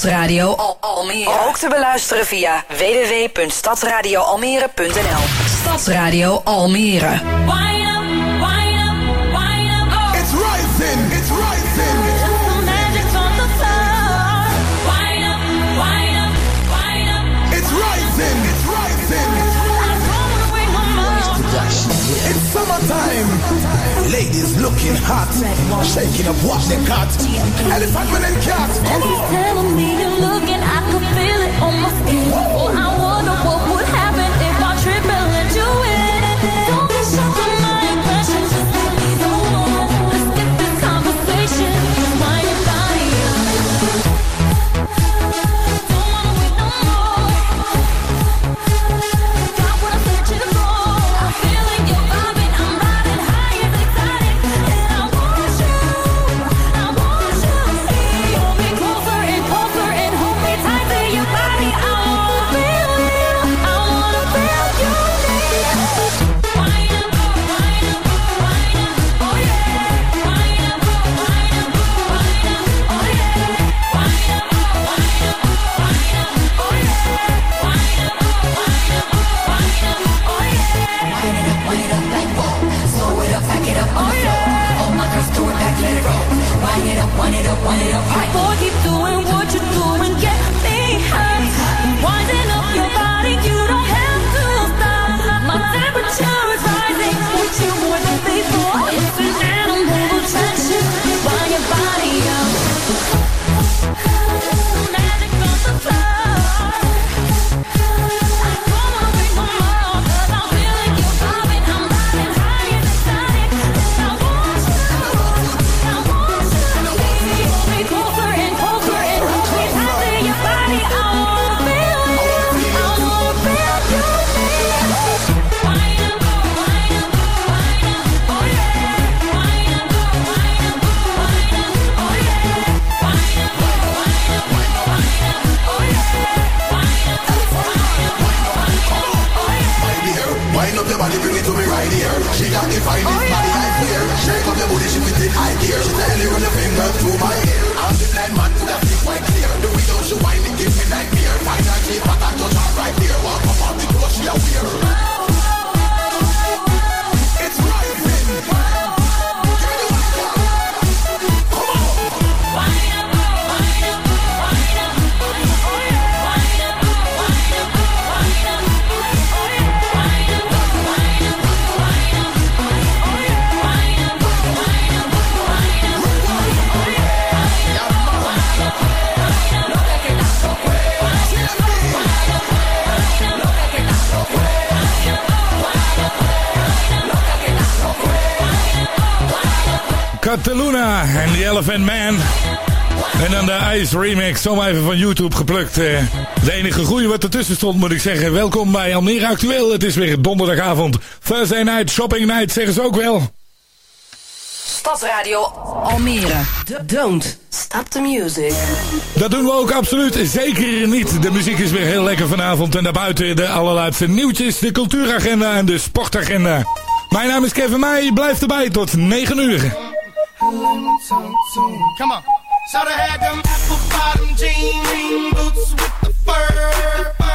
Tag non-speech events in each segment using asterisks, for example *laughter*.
Stadsradio Al Almere. Ook te beluisteren via www.stadsradioalmere.nl Stadsradio Almere. summertime. Ladies looking hot, shaking up what they got. Elephant man and cat. Come on. telling me you're looking, I can feel it on my skin. Oh, I Cataluna en The Elephant Man. En dan de Ice Remix, zomaar even van YouTube geplukt. Eh, de enige goeie wat ertussen stond, moet ik zeggen. Welkom bij Almere Actueel. Het is weer donderdagavond. Thursday night, shopping night, zeggen ze ook wel. Stadsradio Almere. Don't stop the music. Dat doen we ook absoluut zeker niet. De muziek is weer heel lekker vanavond. En daarbuiten de allerlaatste nieuwtjes, de cultuuragenda en de sportagenda. Mijn naam is Kevin Meij. Blijf erbij tot 9 uur. Come on. They had them apple bottom jean boots with the fur. The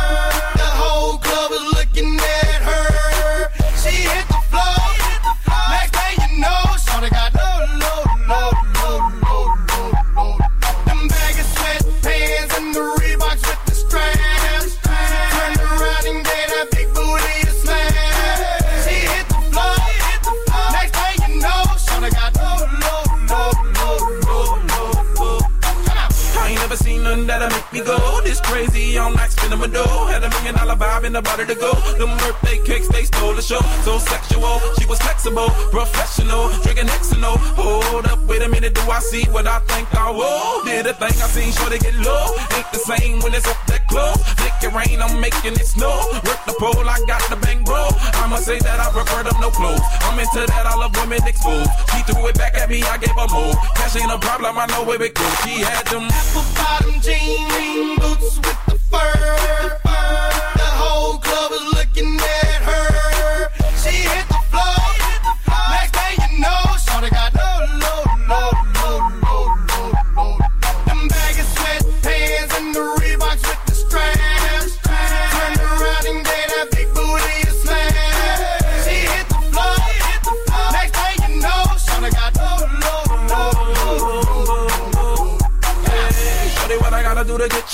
on like spinning my dough. Had a million dollar vibe in the body to go. Them birthday cakes, they stole the show. So sexual, she was flexible, professional, drinking Xano. Hold up, wait a minute, do I see what I think I will? Did a thing I seen, sure they get low. Ain't the same when it's up that close. Make it rain, I'm making it snow. Work the pole, I got the bang bro. I'ma say that I prefer them no clothes. I'm into that, I love women exposed. She threw it back at me, I gave her more. Cash ain't a problem, I know where it goes. She had them apple bottom jean boots with the fur. The whole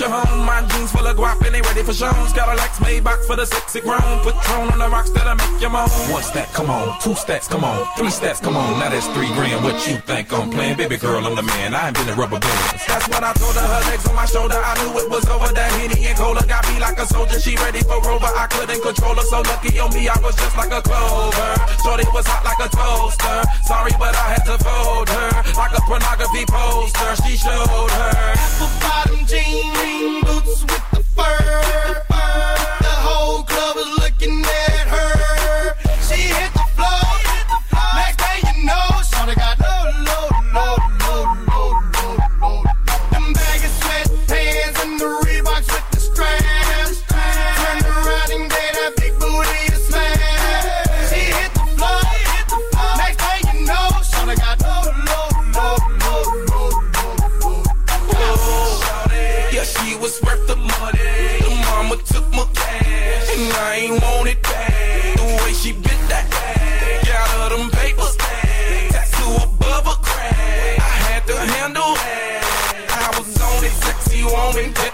your home. My jeans full of guap and they ready for shows. Got a Lex Maybach for the sexy grown. Patron on the rocks that'll make your moan. One stack, come on. Two stacks, come on. Three stacks, come on. Now that's three grand. What you think I'm playing? Baby girl, I'm the man. I ain't been a rubber band. That's what I told her. Her legs on my shoulder. I knew it was over. That Henny and Cola got me like a soldier. She ready for Rover. I couldn't control her. So lucky on me, I was just like a clover. Shorty was hot like a toaster. Sorry, but I had to fold her like a pornography poster. She showed her. Apple bottom jeans boots with the fur. fur.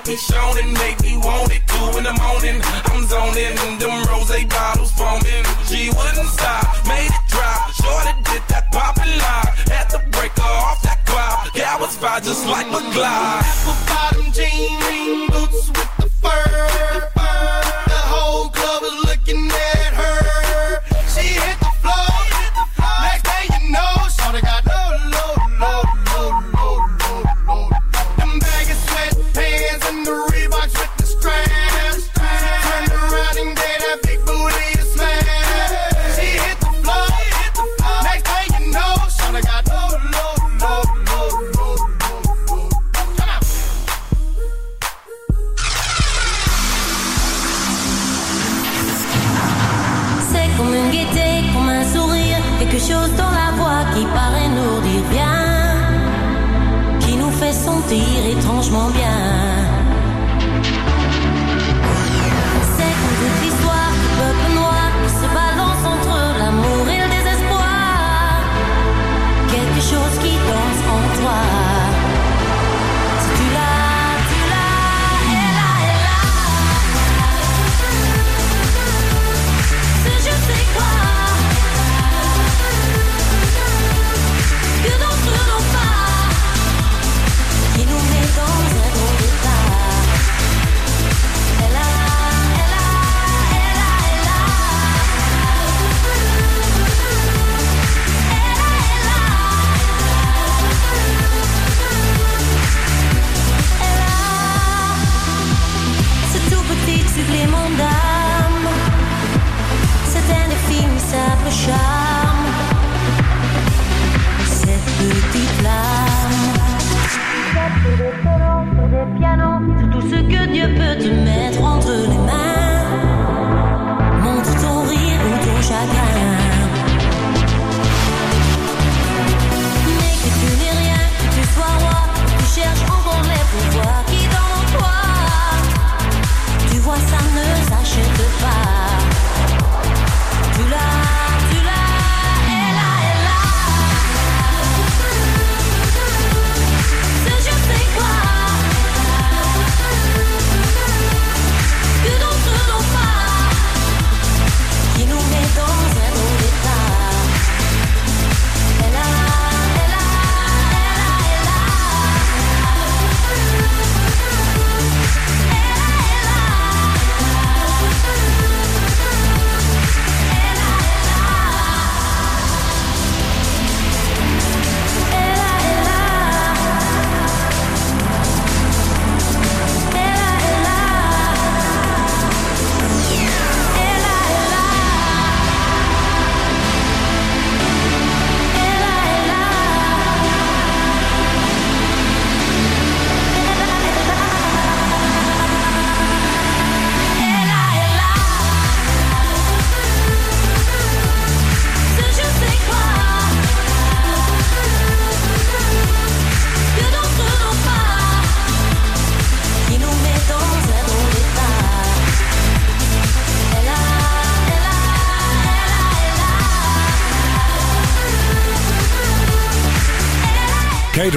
be shown make me want it. Two in the morning, I'm zoning in them rose bottles foaming. She wouldn't stop, made it drop. Shorty did that popping live. Had to break her off that cloud. Yeah, I was fine just like a glide. Apple bottom jeans.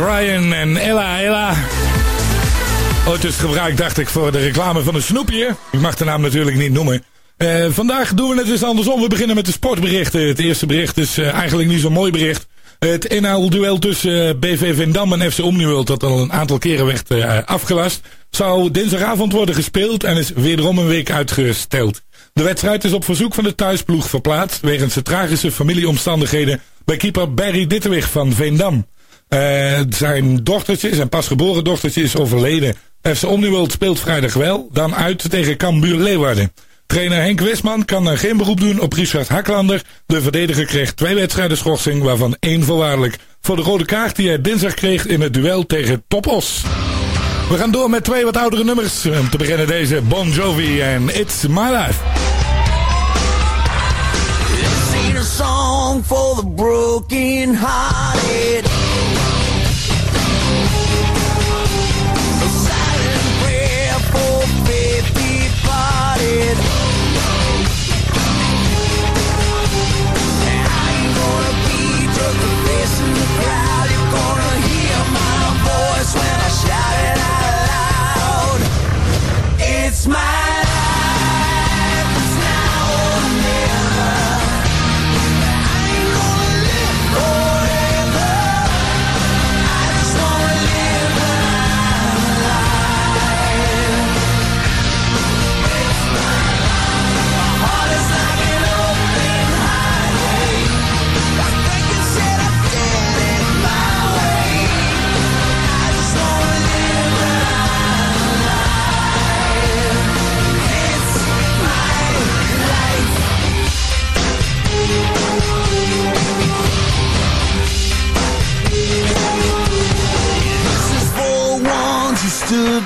Ryan en Ella Ella. Ooit is gebruikt, dacht ik, voor de reclame van een snoepje. Ik mag de naam natuurlijk niet noemen. Eh, vandaag doen we het eens andersom. We beginnen met de sportberichten. Het eerste bericht is eh, eigenlijk niet zo'n mooi bericht. Het NHL-duel tussen eh, BV Vendam en FC Omniworld, dat al een aantal keren werd afgelast, zou dinsdagavond worden gespeeld en is wederom een week uitgesteld. De wedstrijd is op verzoek van de thuisploeg verplaatst wegens de tragische familieomstandigheden bij keeper Barry Dittewig van Veendam. Uh, zijn dochtertje, zijn pasgeboren dochtertje is overleden. FC Omniworld speelt vrijdag wel, dan uit tegen Cambuur Leeuwarden. Trainer Henk Wisman kan geen beroep doen op Richard Haklander. De verdediger kreeg twee wedstrijden schorsing, waarvan één voorwaardelijk. Voor de rode kaart die hij dinsdag kreeg in het duel tegen Topos. We gaan door met twee wat oudere nummers. Om te beginnen deze Bon Jovi en It's My Life. A song for the broken hearted.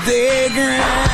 Dig ground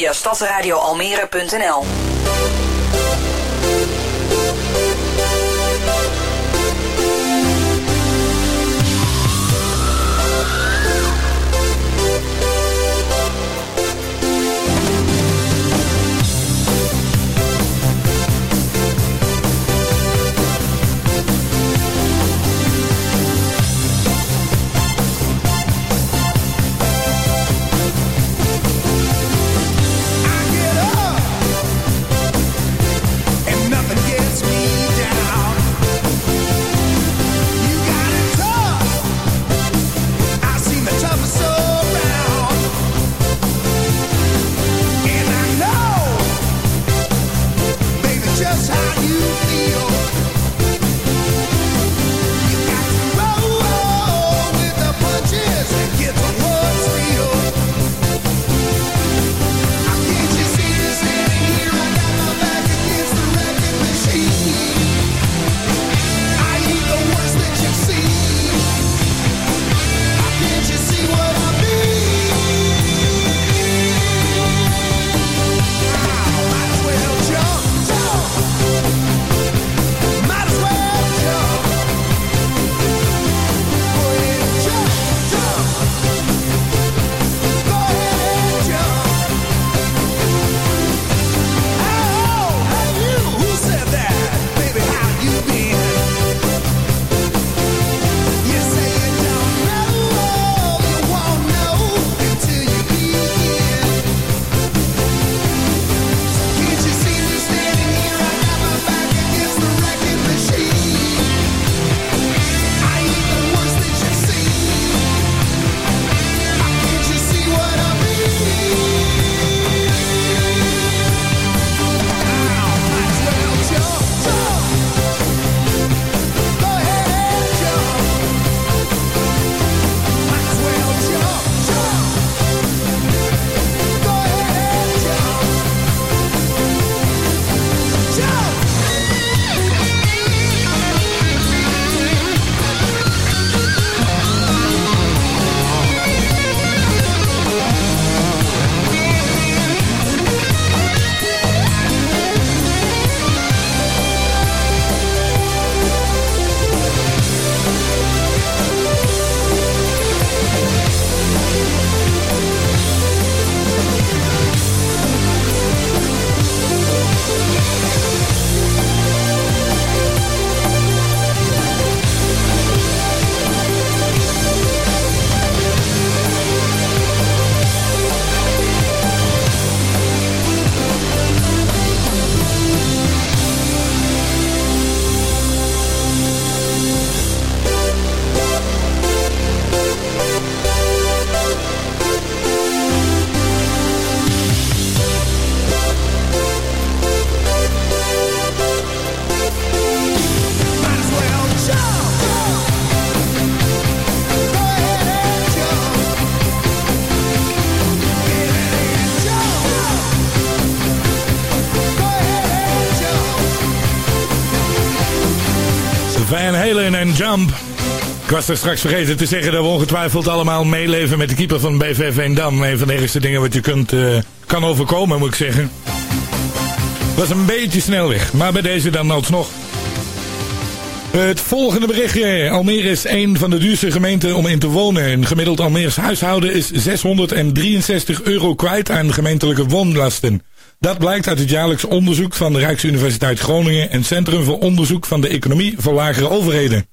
via stadsradioalmere.nl. was er straks vergeten te zeggen dat we ongetwijfeld allemaal meeleven met de keeper van BV Veendam. Een van de ergste dingen wat je kunt, eh, kan overkomen, moet ik zeggen. Was een beetje snel weg, maar bij deze dan alsnog. Het volgende berichtje. Almere is een van de duurste gemeenten om in te wonen. Een gemiddeld Almeers huishouden is 663 euro kwijt aan gemeentelijke woonlasten. Dat blijkt uit het jaarlijks onderzoek van de Rijksuniversiteit Groningen en Centrum voor Onderzoek van de Economie voor Lagere Overheden.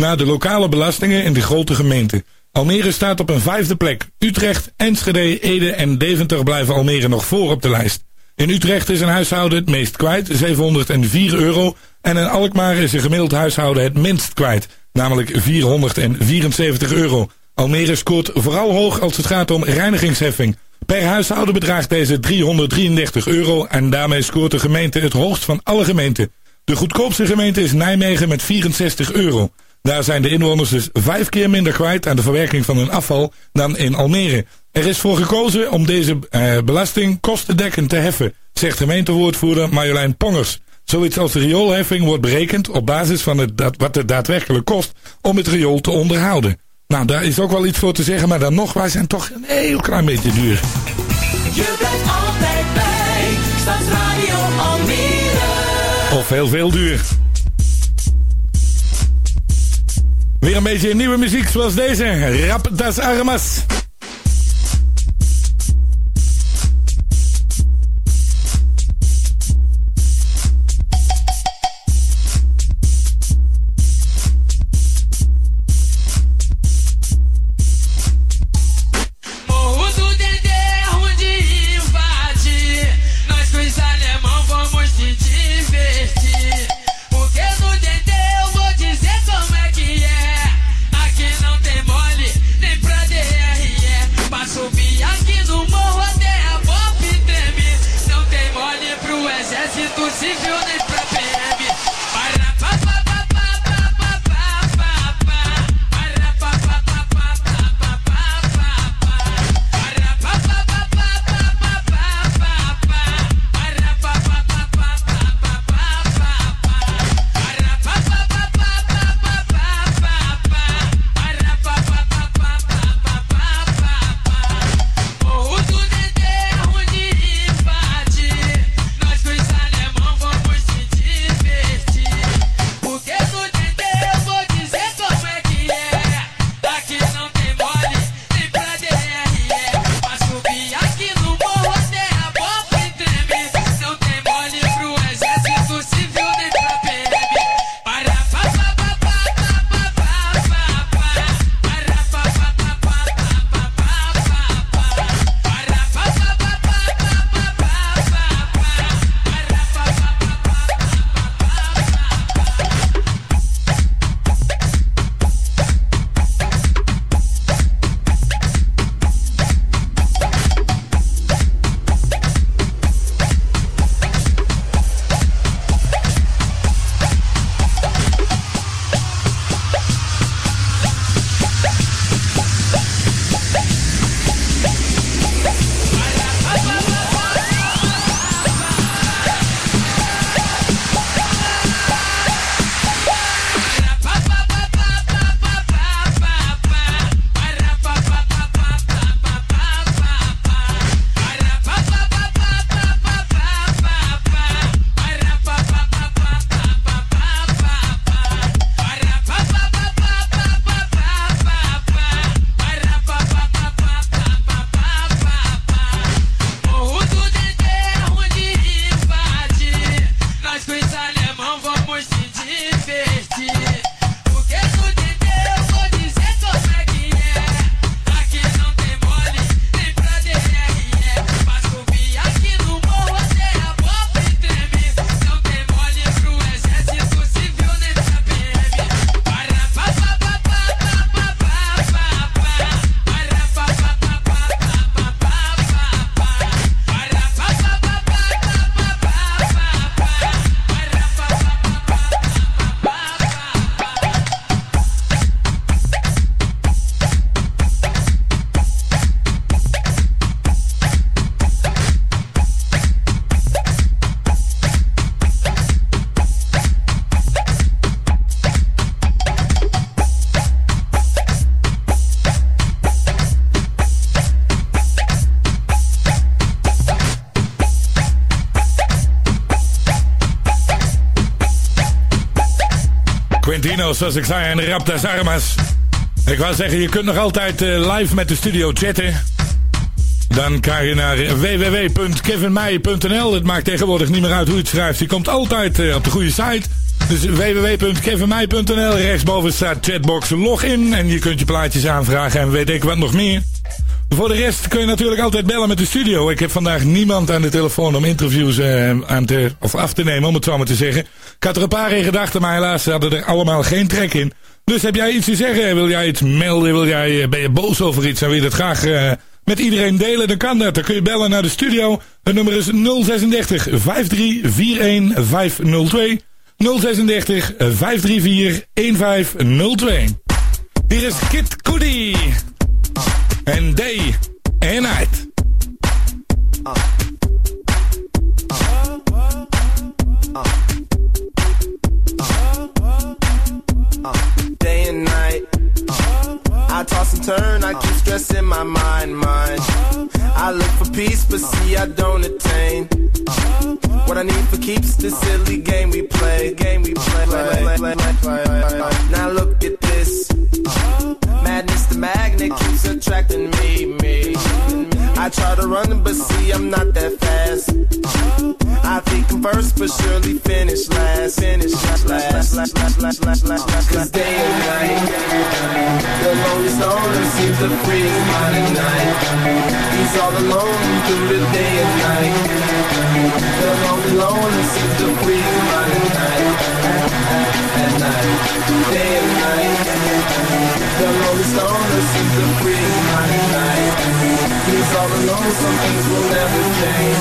Na de lokale belastingen in de grote gemeenten. Almere staat op een vijfde plek. Utrecht, Enschede, Ede en Deventer blijven Almere nog voor op de lijst. In Utrecht is een huishouden het meest kwijt, 704 euro. En in Alkmaar is een gemiddeld huishouden het minst kwijt, namelijk 474 euro. Almere scoort vooral hoog als het gaat om reinigingsheffing. Per huishouden bedraagt deze 333 euro en daarmee scoort de gemeente het hoogst van alle gemeenten. De goedkoopste gemeente is Nijmegen met 64 euro. Daar zijn de inwoners dus vijf keer minder kwijt aan de verwerking van hun afval dan in Almere. Er is voor gekozen om deze eh, belasting kostendekkend te heffen, zegt gemeentewoordvoerder Marjolein Pongers. Zoiets als de rioolheffing wordt berekend op basis van het, dat, wat het daadwerkelijk kost om het riool te onderhouden. Nou, daar is ook wel iets voor te zeggen, maar dan nog, wij zijn toch een heel klein beetje duur. Je blijft altijd bij Stadsradio Almere. Of heel veel duur. Weer een beetje nieuwe muziek zoals deze. Rap das Armas. Zoals ik zei, en Raptas Armas. Ik wou zeggen, je kunt nog altijd eh, live met de studio chatten. Dan kan je naar www.kevinmeij.nl. Het maakt tegenwoordig niet meer uit hoe je het schrijft. Die komt altijd eh, op de goede site. Dus www.kevinmeij.nl. Rechtsboven staat chatbox login. En je kunt je plaatjes aanvragen en weet ik wat nog meer. Voor de rest kun je natuurlijk altijd bellen met de studio. Ik heb vandaag niemand aan de telefoon om interviews eh, aan te, of af te nemen, om het zo maar te zeggen. Ik had er een paar in gedachten, maar helaas hadden er allemaal geen trek in. Dus heb jij iets te zeggen? Wil jij iets melden? Wil jij, eh, ben je boos over iets en wil je dat graag eh, met iedereen delen? Dan kan dat. Dan kun je bellen naar de studio. Het nummer is 036 5341 502. 036 534 1502. Hier is Kid Cudi. En day and night. day I toss and turn, I keep stressing my mind, mind. I look for peace, but see I don't attain. What I need for keeps the silly game we play, game we play. Now look at this. Madness, the magnet keeps attracting me, me. I try to run, but see I'm not that fast. First, but surely finish last. Finish last. Cause day and night, the lonely stoner seems to free his mind at night. He's all alone through the day and night. The lonely loner seems to free his mind at night. At night, day and night. The lonely stoner seems to free his mind night all alone, some things will never change.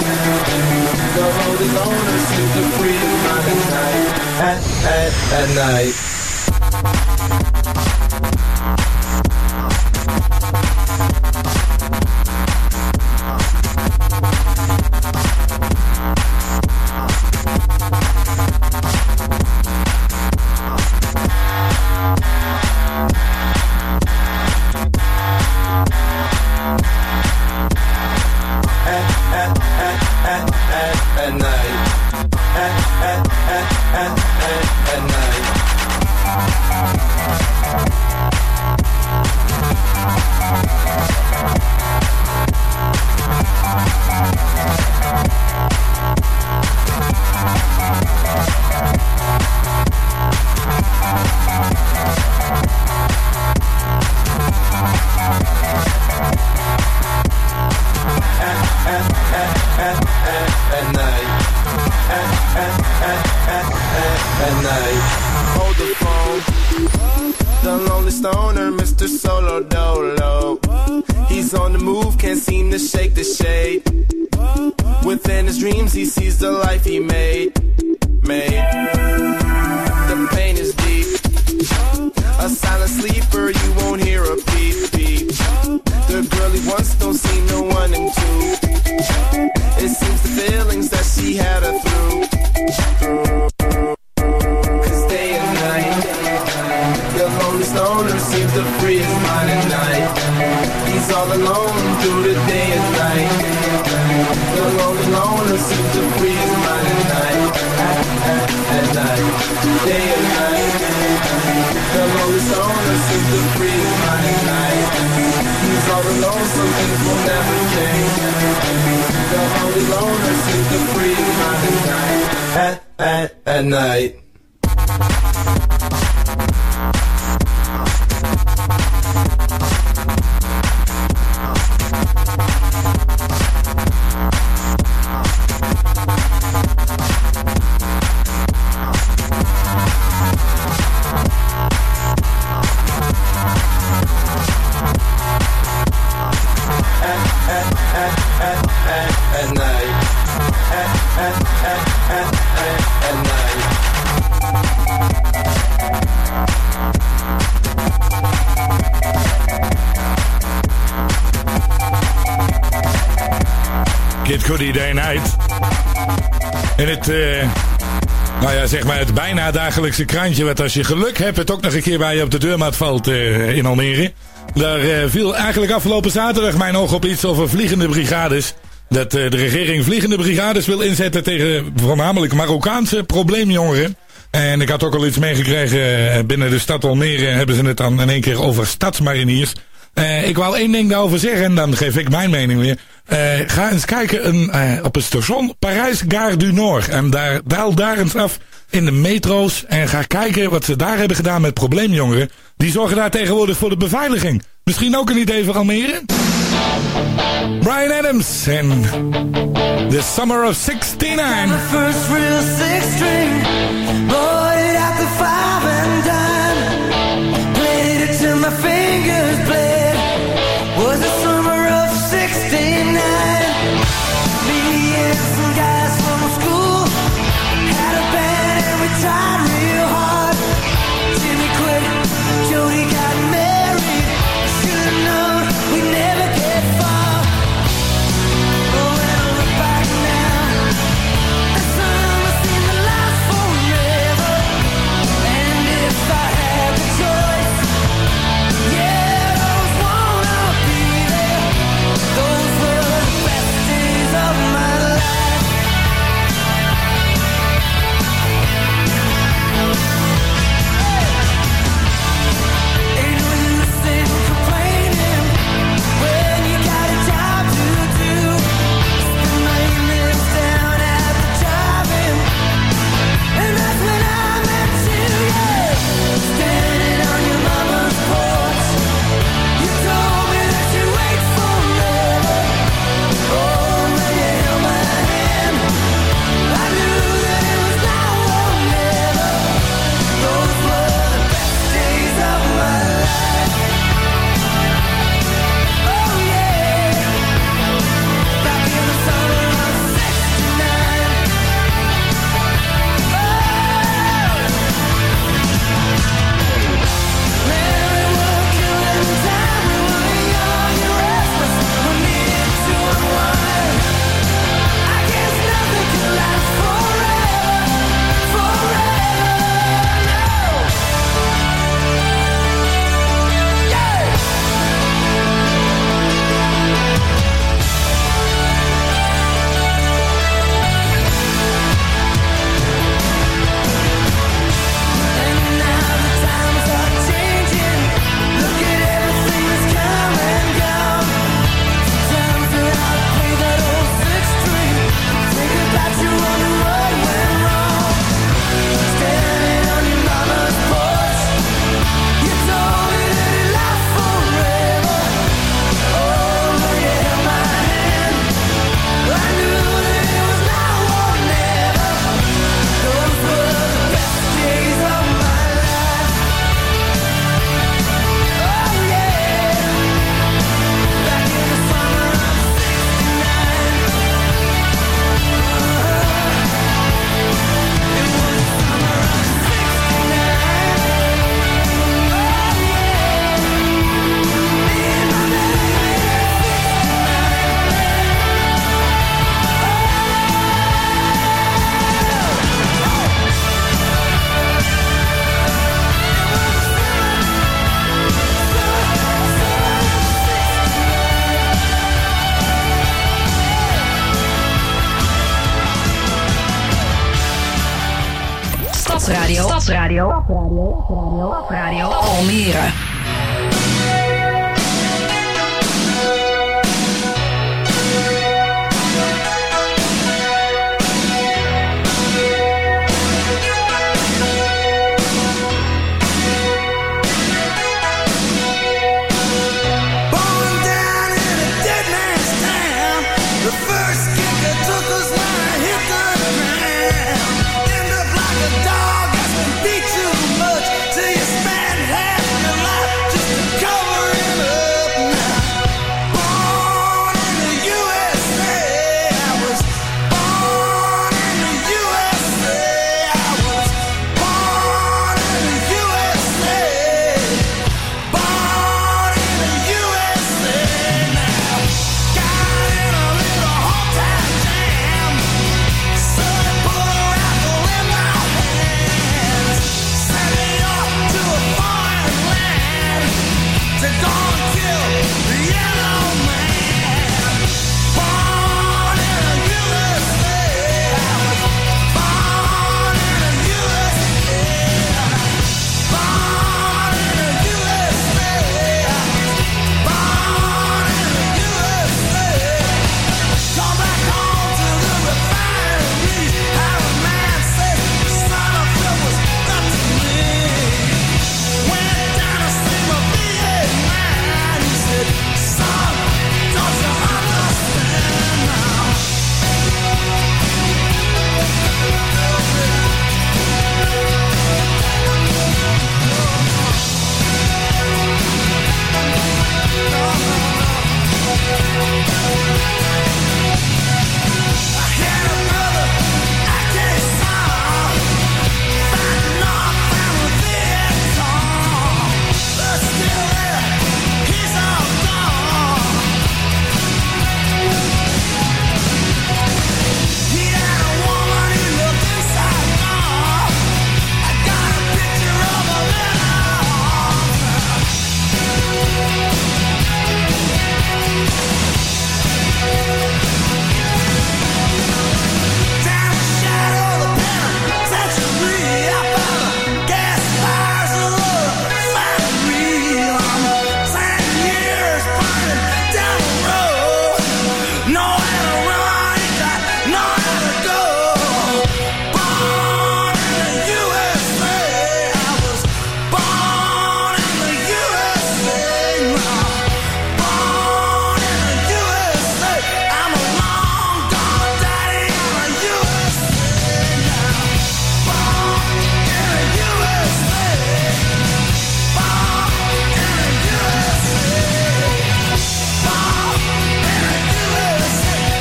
The road is on us, it's a freedom night at night. At, at, at night. dagelijkse krantje. Wat als je geluk hebt, het ook nog een keer bij je op de deurmat valt eh, in Almere. Daar eh, viel eigenlijk afgelopen zaterdag mijn oog op iets over vliegende brigades. Dat eh, de regering vliegende brigades wil inzetten tegen voornamelijk Marokkaanse probleemjongeren. En ik had ook al iets meegekregen. Binnen de stad Almere hebben ze het dan in één keer over stadsmariniers. Ik wil één ding daarover zeggen en dan geef ik mijn mening weer. Ga eens kijken een, op het station Parijs Gare du Nord. En daar, daal daar eens af in de metro's en ga kijken wat ze daar hebben gedaan met probleemjongeren. Die zorgen daar tegenwoordig voor de beveiliging. Misschien ook een idee voor Almere? Brian Adams en The Summer of 69.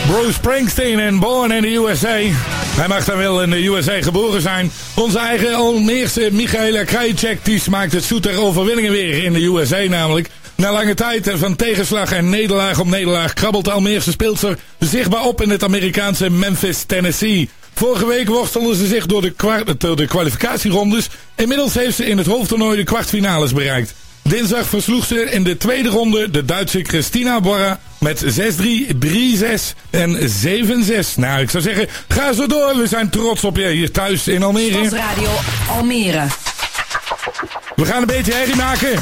Bruce Springsteen en Born in the USA. Hij mag dan wel in de USA geboren zijn. Onze eigen Almeerse Michaela Krajicek die smaakt het zoeter overwinningen weer in de USA namelijk. Na lange tijd van tegenslag en nederlaag op nederlaag krabbelt de Almeerse speelster zichtbaar op in het Amerikaanse Memphis, Tennessee. Vorige week worstelde ze zich door de, door de kwalificatierondes. Inmiddels heeft ze in het hoofdtoernooi de kwartfinales bereikt. Dinsdag versloeg ze in de tweede ronde de Duitse Christina Borra met 6-3, 3-6 en 7-6. Nou, ik zou zeggen, ga zo door. We zijn trots op je hier thuis in Almere. Stadsradio Almere. We gaan een beetje herrie maken.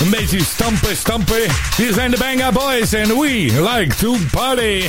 Een beetje stampen, stampen. Hier zijn de Banga Boys en we like to party.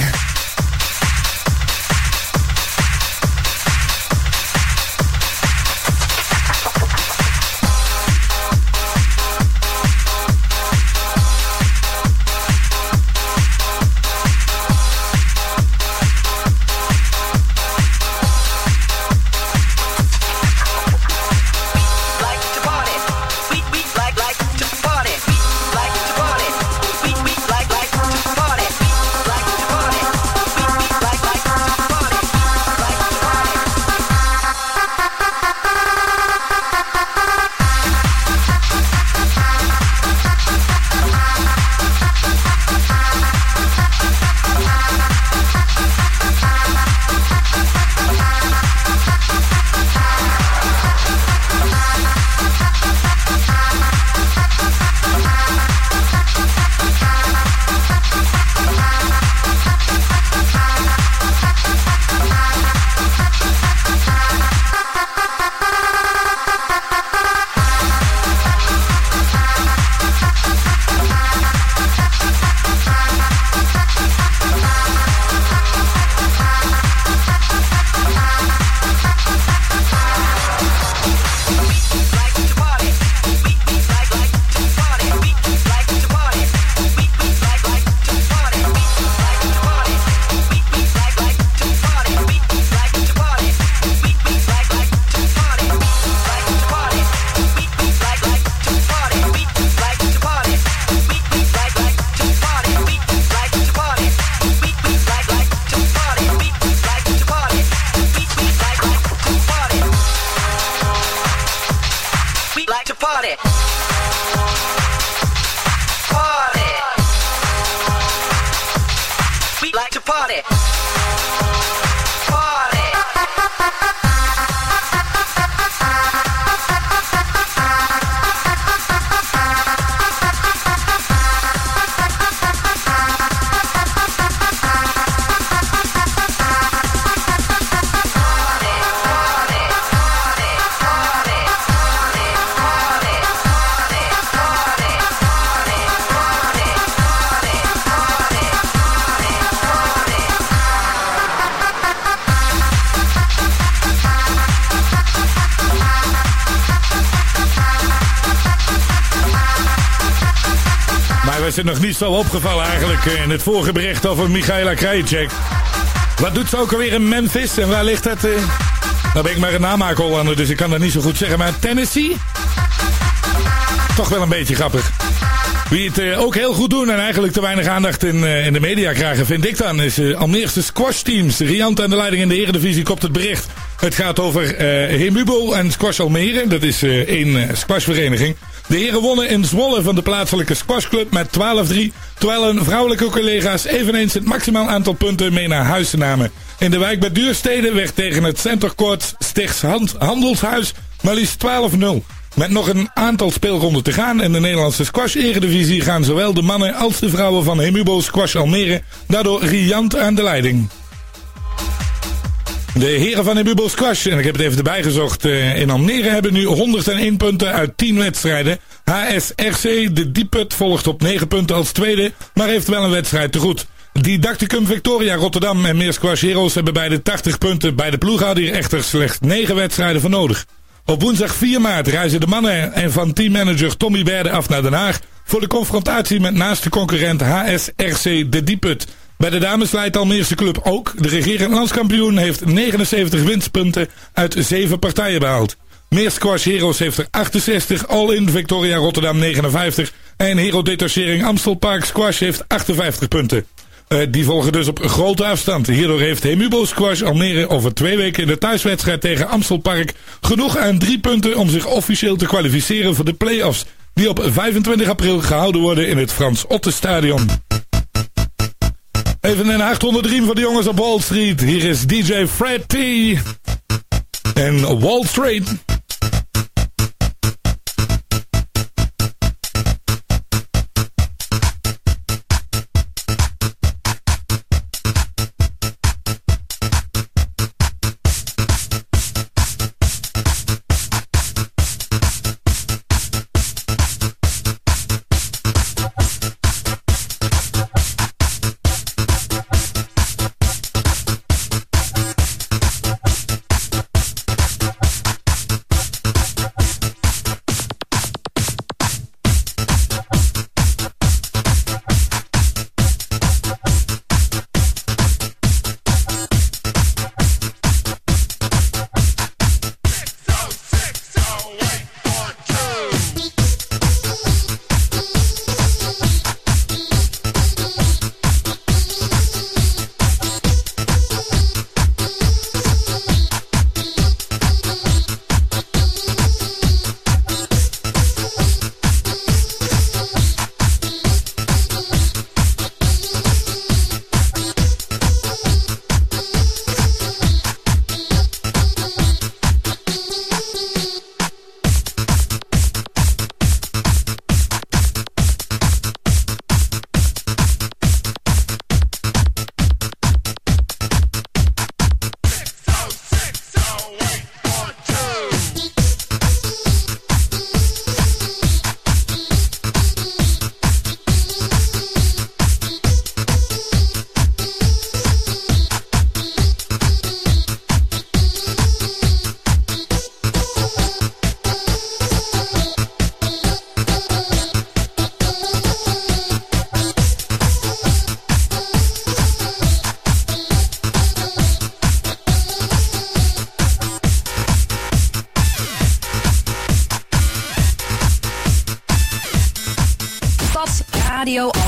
Zo opgevallen eigenlijk in het vorige bericht over Michaela Krajicek. Wat doet ze ook alweer in Memphis en waar ligt dat? eh? Nou ben ik maar een namaak Hollander, dus ik kan dat niet zo goed zeggen. Maar Tennessee? Toch wel een beetje grappig. Wie het eh, ook heel goed doen en eigenlijk te weinig aandacht in, eh, in de media krijgen, vind ik dan, is uh, Almeerse squash teams. Riant aan de leiding in de Eredivisie kopt het bericht. Het gaat over Hemubo en Squash Almere. Dat is één squashvereniging. De heren wonnen in Zwolle van de plaatselijke squashclub met 12-3. Terwijl hun vrouwelijke collega's eveneens het maximaal aantal punten mee naar huis namen. In de wijk bij Duurstede werd tegen het Centercourt Stichts Hand- Handelshuis maar liefst 12-0. Met nog een aantal speelronden te gaan in de Nederlandse squash-eredivisie gaan zowel de mannen als de vrouwen van Hemubo Squash Almere daardoor riant aan de leiding. De heren van Hemubo Squash, en ik heb het even erbij gezocht, eh, in Almere hebben nu 101 punten uit 10 wedstrijden. HSRC, de Dieput, volgt op 9 punten als tweede, maar heeft wel een wedstrijd te goed. Didacticum Victoria Rotterdam en Meer Squash Heroes hebben beide 80 punten. Bij de hadden hier echter slechts 9 wedstrijden voor nodig. Op woensdag 4 maart reizen de mannen en van teammanager Tommy Berde af naar Den Haag voor de confrontatie met naaste concurrent HSRC de Dieput. Bij de dames leidt Almeerse club ook. De regerend landskampioen heeft 79 winstpunten uit 7 partijen behaald. Meer Squash Heroes heeft er 68, All in Victoria Rotterdam 59 en Hero Detachering Amstel Park Squash heeft 58 punten. Eh, die volgen dus op grote afstand. Hierdoor heeft Hemubo Squash Almere over twee weken in de thuiswedstrijd tegen Amstelpark genoeg aan drie punten om zich officieel te kwalificeren voor de play-offs. Die op 25 april gehouden worden in het Frans Otte Stadion. Even een 803 voor de jongens op Wall Street. Hier is DJ Fred T. En Wall Street.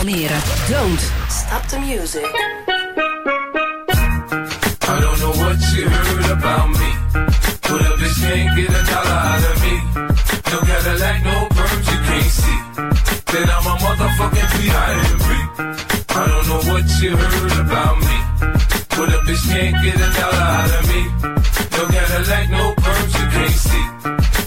Almere. Don't stop the music. I don't know what you heard about me. But a bitch can't get a dollar out of me. No Cadillac, no perms you can't see. Then I'm a motherfucking P.I.M.P. I don't know what you heard about me. But a bitch can't get a dollar out of me. No Cadillac, no perms you can't see.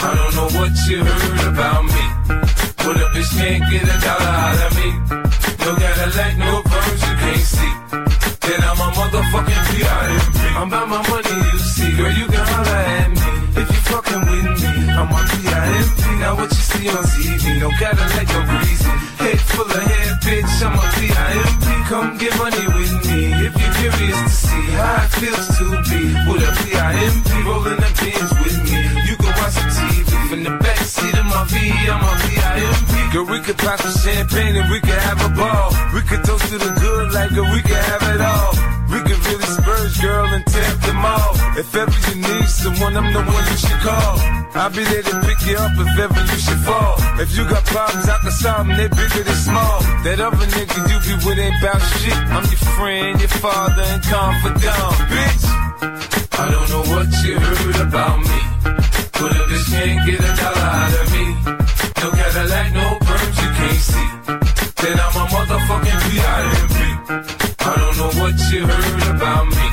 I don't know what you heard about me. But a bitch can't get a dollar out of me. No Cadillac, no perms, you can't see. Then I'm a motherfucking P.I.M.P. I'm about my money, you see. Girl, you can holler at me. If you fucking with me, I'm a P.I.M.P. Now what you see on TV, no Cadillac, no greasy. Head full of hair, bitch, I'm a P.I.M.P. Come get money with me if you're curious to see how it feels to be with a P.I.M.P. Rolling the pins with me. The of my Girl, we could pop some champagne and we could have a ball. We could toast to the good like a we could have it all. We could really spurge, girl, and tap them all. If ever you need someone, I'm the one you should call. I'll be there to pick you up if ever you should fall. If you got problems, I can solve them, they bigger than small. That other nigga you be with ain't bout shit. I'm your friend, your father, and confidant, bitch. I don't know what you heard about me. Put up his hand, get a dollar out of me. No Cadillac, no perms, you can't see. Then I'm a motherfucking P.I.M.P. I don't know what you heard about me.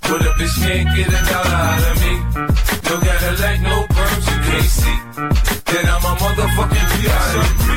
Put up his hand, get a dollar out of me. No Cadillac, no perms, you can't see. Then I'm a motherfucking P.I.M.P.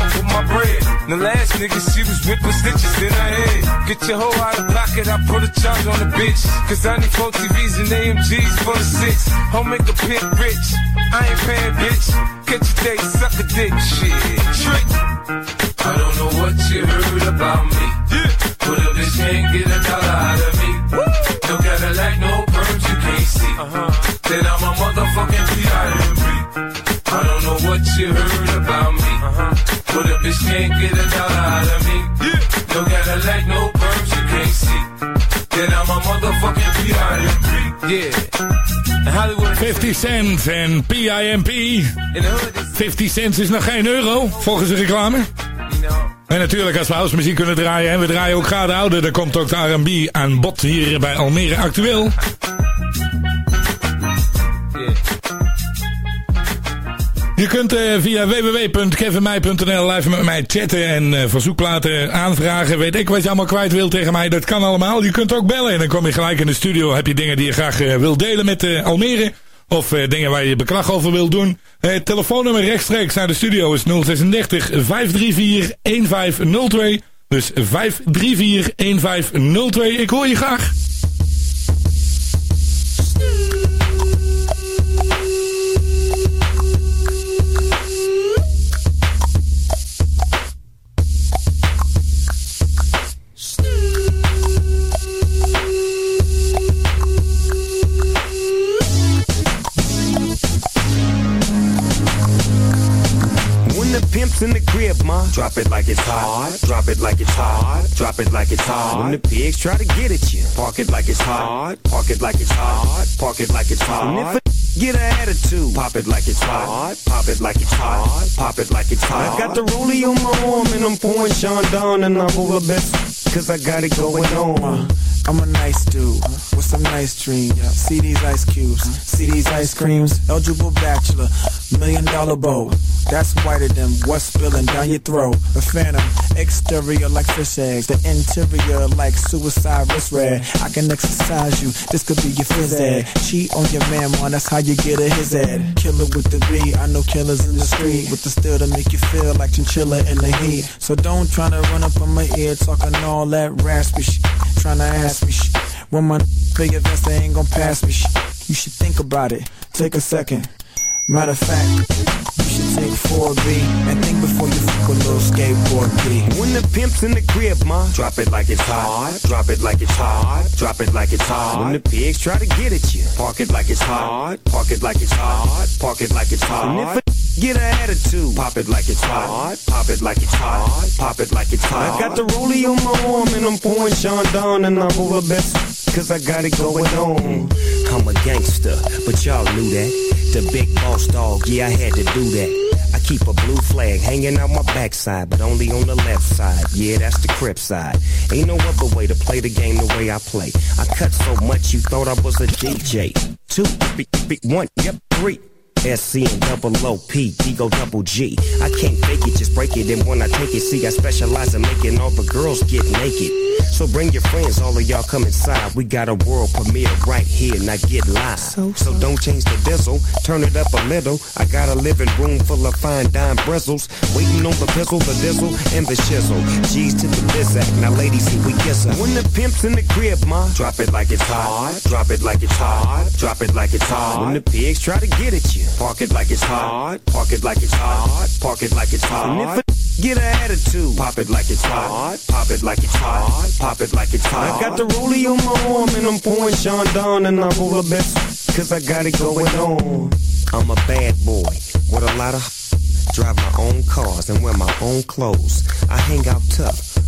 up with my bread. The last nigga, she was whipping stitches in her head. Get your hoe out of pocket, I put a charge on the bitch. Cause I need four TVs and AMGs for the six. Home make a pimp rich. I ain't paying bitch. Catch a date, suck a dick, shit. Trick. I don't know what you heard about me. But a bitch can't get a dollar out of me. No Cadillac, no perms, you can't see. Uh-huh. Then I'm a motherfucking P.I.M.P. I don't know what you heard about me. But a bitch can't get a dollar out of me. No Cadillac, no perms, you can't see. Then I'm a motherfucking P.I.M.P. Yeah. Hollywood, 50 Cent en PIMP. in the hood, it's, 50 cent is nog geen euro, volgens de reclame. En natuurlijk, als we housemuziek kunnen draaien en we draaien ook Gade Oude, dan komt ook de R&B aan bod hier bij Almere Actueel. Kunt eh, via www.kevinmij.nl live met mij chatten en eh, verzoekplaten aanvragen. Weet ik wat je allemaal kwijt wilt tegen mij, dat kan allemaal. Je kunt ook bellen en dan kom je gelijk in de studio. Heb je dingen die je graag eh, wilt delen met Almere? Of dingen waar je beklag over wilt doen? Het telefoonnummer rechtstreeks naar de studio is 036 534 1502. Dus 534 1502. Ik hoor je graag. In the crib, ma, drop it like it's hot. Drop it like it's hot. Drop it like it's hot. When the pigs try to get at you, park it like it's hot. Park it like it's hot. Park it like it's hot. And if a get an attitude, pop it like it's hot. Pop it like it's hot. Pop it like it's hot. I got the rollie on my arm and I'm pouring Sean down and I'm over best. Cause I got it going on. I'm a nice dude with some nice dreams. See these ice cubes, see these ice creams. Eligible bachelor, million dollar bow. That's whiter than what's spilling down your throat. A phantom, exterior like fish eggs, the interior like suicide wrist red. I can exercise you, this could be your phys ed. Cheat on your man, man, that's how you get a his ed. Killer with the B, I know killers in the street with the still to make you feel like chinchilla in the heat. So don't try to run up on my ear talking all that raspy shit. Tryna ask me shit. When my big events, they ain't gon' pass me shit. You should think about it. Take a second. Matter of fact, you should take 4B and think before you fuck a little skateboard B. When the pimp's in the crib, ma, drop it like it's hot. Drop it like it's hot. Drop it like it's hot. When the pigs try to get at you, park it like it's hot. Park it like it's hot. Park it like it's hot. And if a get an attitude, pop it like it's hot. Pop it like it's hot. Pop it like it's hot. I got the rollie on my arm and I'm pouring Sean down and I'm over best. Cause I got it going on. I'm a gangster, but y'all knew that. The big boss dog, yeah, I had to do that. I keep a blue flag hanging out my backside, but only on the left side. Yeah, that's the crip side. Ain't no other way to play the game the way I play. I cut so much you thought I was a DJ. Two, one, yep, three. SC and double OP, Ego double G. I can't fake it, just break it. And when I take it, see, I specialize in making all the girls get naked. So bring your friends, all of y'all come inside. We got a world premiere right here, now get live. So, so don't change the diesel, turn it up a little. I got a living room full of fine dime bristles. Waiting on the pistol, the diesel, and the shizzle. G's to the bizac, now ladies, see we kiss her. When the pimp's in the crib, ma, drop it like it's hot. Drop it like it's hot. Drop it like it's hot. When the pigs try to get at you, park it like it's hot. Park it like it's hot. Park it like it's hot. And if a get an attitude, pop it like it's hot. Pop it like it's hot. Pop it like it's hot. I got the rollie on my arm and I'm pouring Sean down and I'm over best. Cause I got it going on. I'm a bad boy with a lot of Drive my own cars and wear my own clothes. I hang out tough.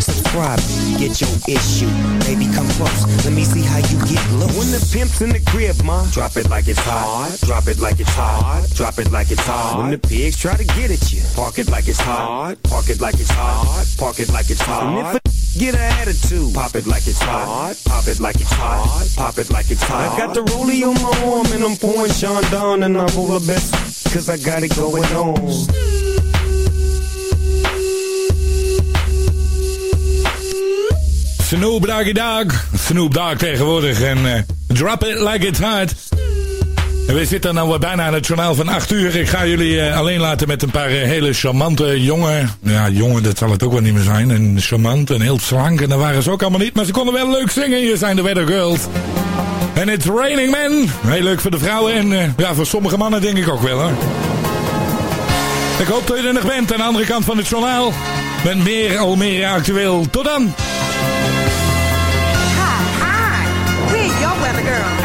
Subscribe, get your issue. Baby, come close. Let me see how you get low. When the pimp's in the crib, ma, drop it like it's hot. Drop it like it's hot. Drop it like it's hot. When the pigs try to get at you, park it like it's hot. Park it like it's hot. Park it like it's hot. And if a *laughs* get an attitude, pop it like it's hot. Pop it like it's hot. Pop it like it's hot. I got the rollie on my arm and I'm pouring Sean down and I roll the best. *laughs* Cause I got it going on. Snoop Doggy Dogg. Snoop Dogg tegenwoordig. En eh, drop it like it's hot. En we zitten nou bijna aan het journaal van 8 uur. Ik ga jullie eh, alleen laten met een paar eh, hele charmante jongen. Ja, jongen, dat zal het ook wel niet meer zijn. En charmant en heel slank. En dat waren ze ook allemaal niet. Maar ze konden wel leuk zingen. Hier zijn de Weather Girls. En It's Raining Man. Heel leuk voor de vrouwen. En ja, voor sommige mannen denk ik ook wel hoor. Ik hoop dat je er nog bent aan de andere kant van het journaal. Met meer Almere actueel. Tot dan. Girl.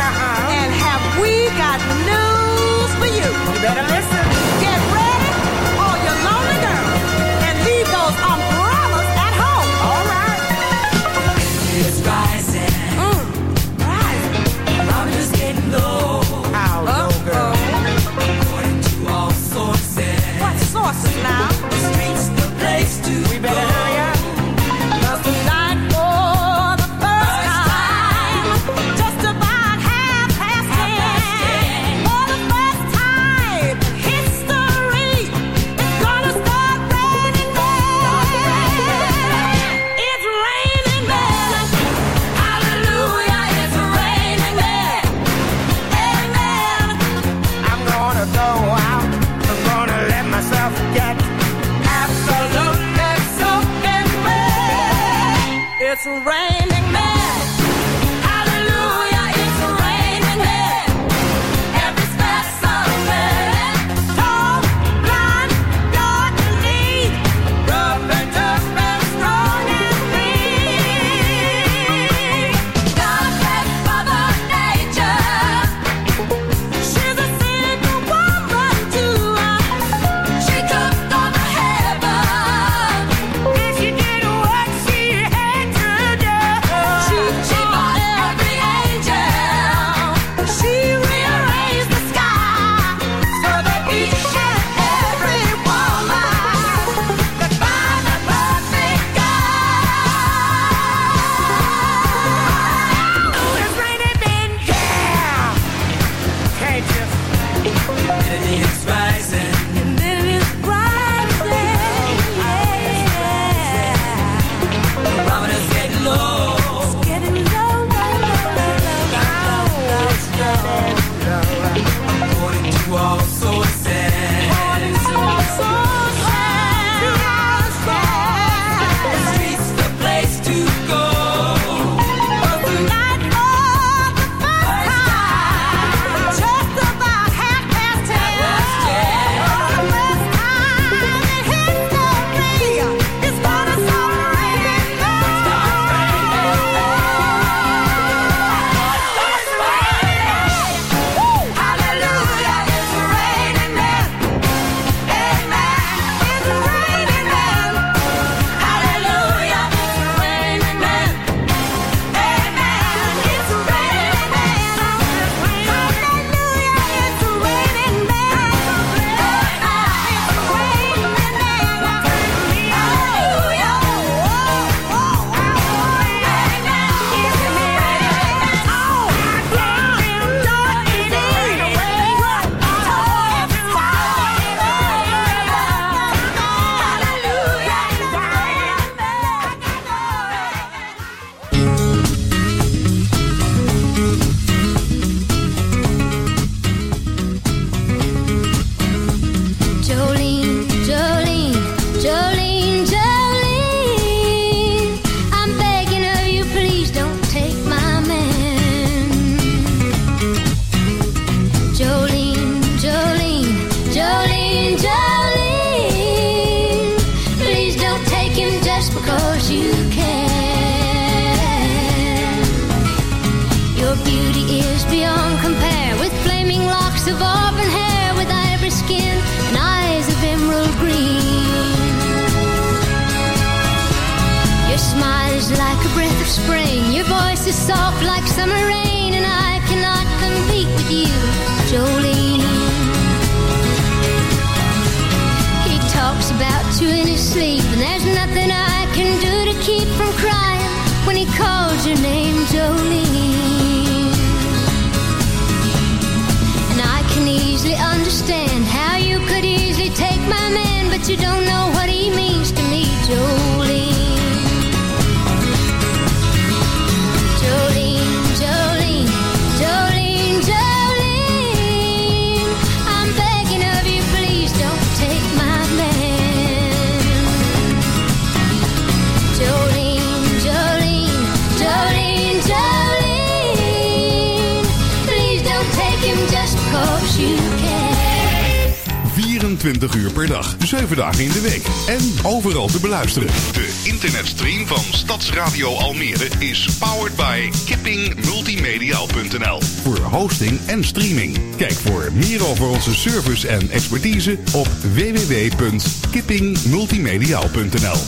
Te beluisteren. De internetstream van Stadsradio Almere is powered by kippingmultimediaal.nl. Voor hosting en streaming. Kijk voor meer over onze service en expertise op www.kippingmultimediaal.nl.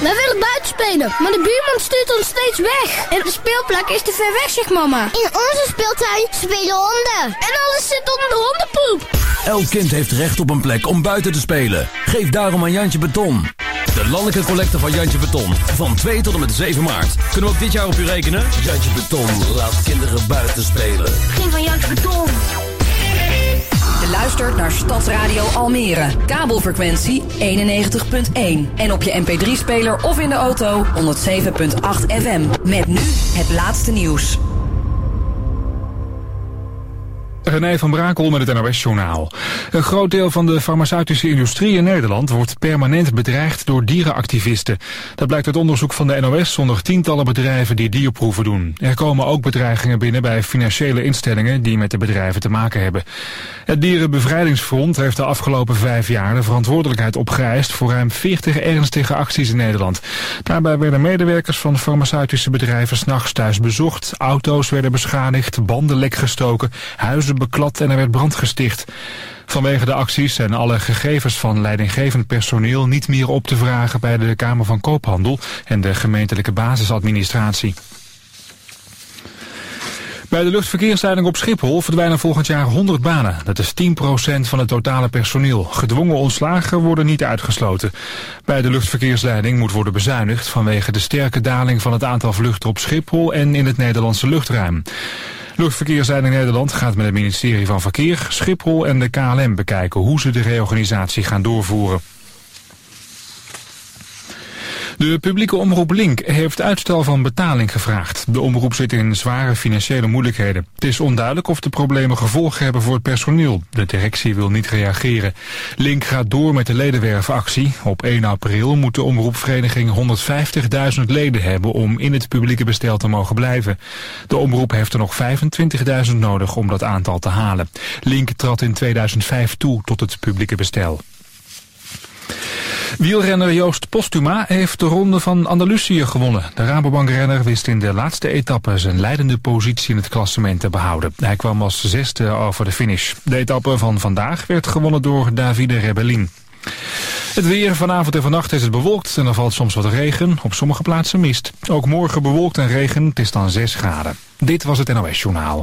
Wij willen buiten spelen, maar de buurman stuurt ons steeds weg. En de speelplek is te ver weg, zegt mama. In onze speeltuin spelen honden. En alles zit onder de hondenpoep. Elk kind heeft recht op een plek om buiten te spelen. Geef daarom aan Jantje Beton. De landelijke collecte van Jantje Beton. Van 2 tot en met 7 maart. Kunnen we ook dit jaar op u rekenen? Jantje Beton laat kinderen buiten spelen. Geen van Jantje Beton. Je luistert naar Stadsradio Almere. Kabelfrequentie 91.1. En op je mp3-speler of in de auto 107.8 FM. Met nu het laatste nieuws. René van Brakel met het NOS-journaal. Een groot deel van de farmaceutische industrie in Nederland wordt permanent bedreigd door dierenactivisten. Dat blijkt uit onderzoek van de NOS onder tientallen bedrijven die dierproeven doen. Er komen ook bedreigingen binnen bij financiële instellingen die met de bedrijven te maken hebben. Het Dierenbevrijdingsfront heeft de afgelopen vijf jaar de verantwoordelijkheid opgeëist voor ruim 40 ernstige acties in Nederland. Daarbij werden medewerkers van farmaceutische bedrijven s'nachts thuis bezocht, auto's werden beschadigd, banden lek gestoken, huizen beklad en er werd brand gesticht. Vanwege de acties zijn alle gegevens van leidinggevend personeel niet meer op te vragen bij de Kamer van Koophandel en de gemeentelijke basisadministratie. Bij de luchtverkeersleiding op Schiphol verdwijnen volgend jaar 100 banen. Dat is 10% van het totale personeel. Gedwongen ontslagen worden niet uitgesloten. Bij de luchtverkeersleiding moet worden bezuinigd vanwege de sterke daling van het aantal vluchten op Schiphol en in het Nederlandse luchtruim. Luchtverkeersleiding Nederland gaat met het ministerie van Verkeer, Schiphol en de KLM bekijken hoe ze de reorganisatie gaan doorvoeren. De publieke omroep Link heeft uitstel van betaling gevraagd. De omroep zit in zware financiële moeilijkheden. Het is onduidelijk of de problemen gevolgen hebben voor het personeel. De directie wil niet reageren. Link gaat door met de ledenwerfactie. Op 1 april moet de omroepvereniging 150.000 leden hebben om in het publieke bestel te mogen blijven. De omroep heeft er nog 25.000 nodig om dat aantal te halen. Link trad in 2005 toe tot het publieke bestel. Wielrenner Joost Postuma heeft de ronde van Andalusië gewonnen. De Rabobankrenner wist in de laatste etappe zijn leidende positie in het klassement te behouden. Hij kwam als zesde over de finish. De etappe van vandaag werd gewonnen door Davide Rebellin. Het weer vanavond en vannacht is het bewolkt en er valt soms wat regen. Op sommige plaatsen mist. Ook morgen bewolkt en regen, het is dan 6 graden. Dit was het NOS Journaal.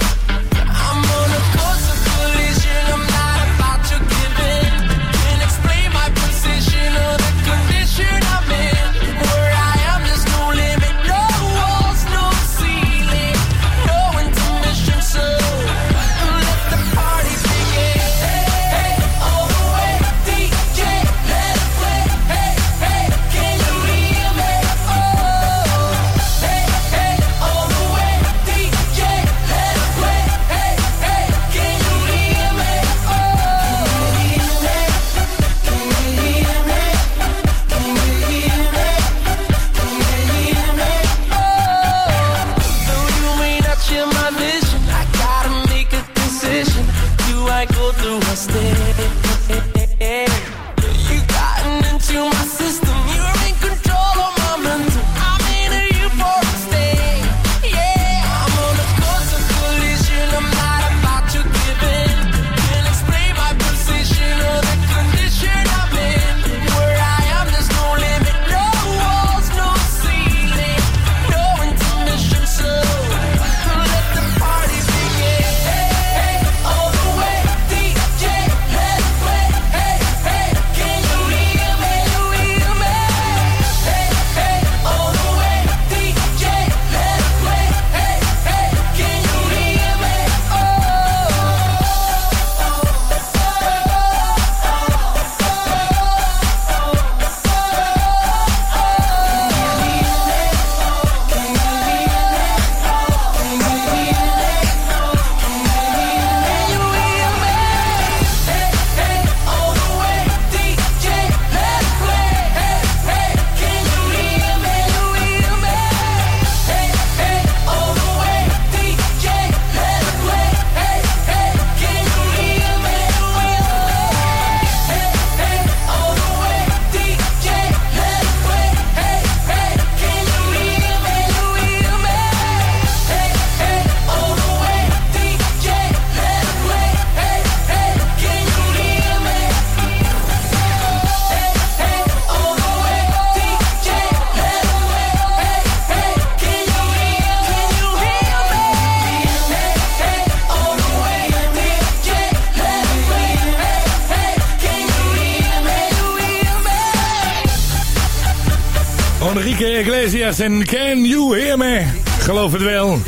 En Can You Hear Me? Geloof het wel.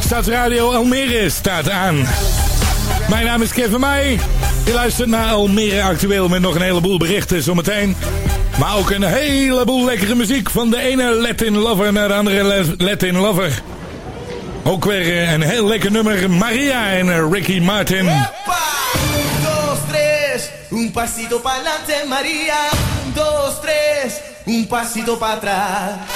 Stadsradio Almere staat aan. Mijn naam is Kevin Meij. Je luistert naar Almere Actueel met nog een heleboel berichten zometeen. Maar ook een heleboel lekkere muziek van de ene Latin Lover naar de andere Latin Lover. Ook weer eh, een heel lekker nummer Maria en eh, Ricky Martin. Un, pasito para. Un, dos, tres, un pasito para atrás.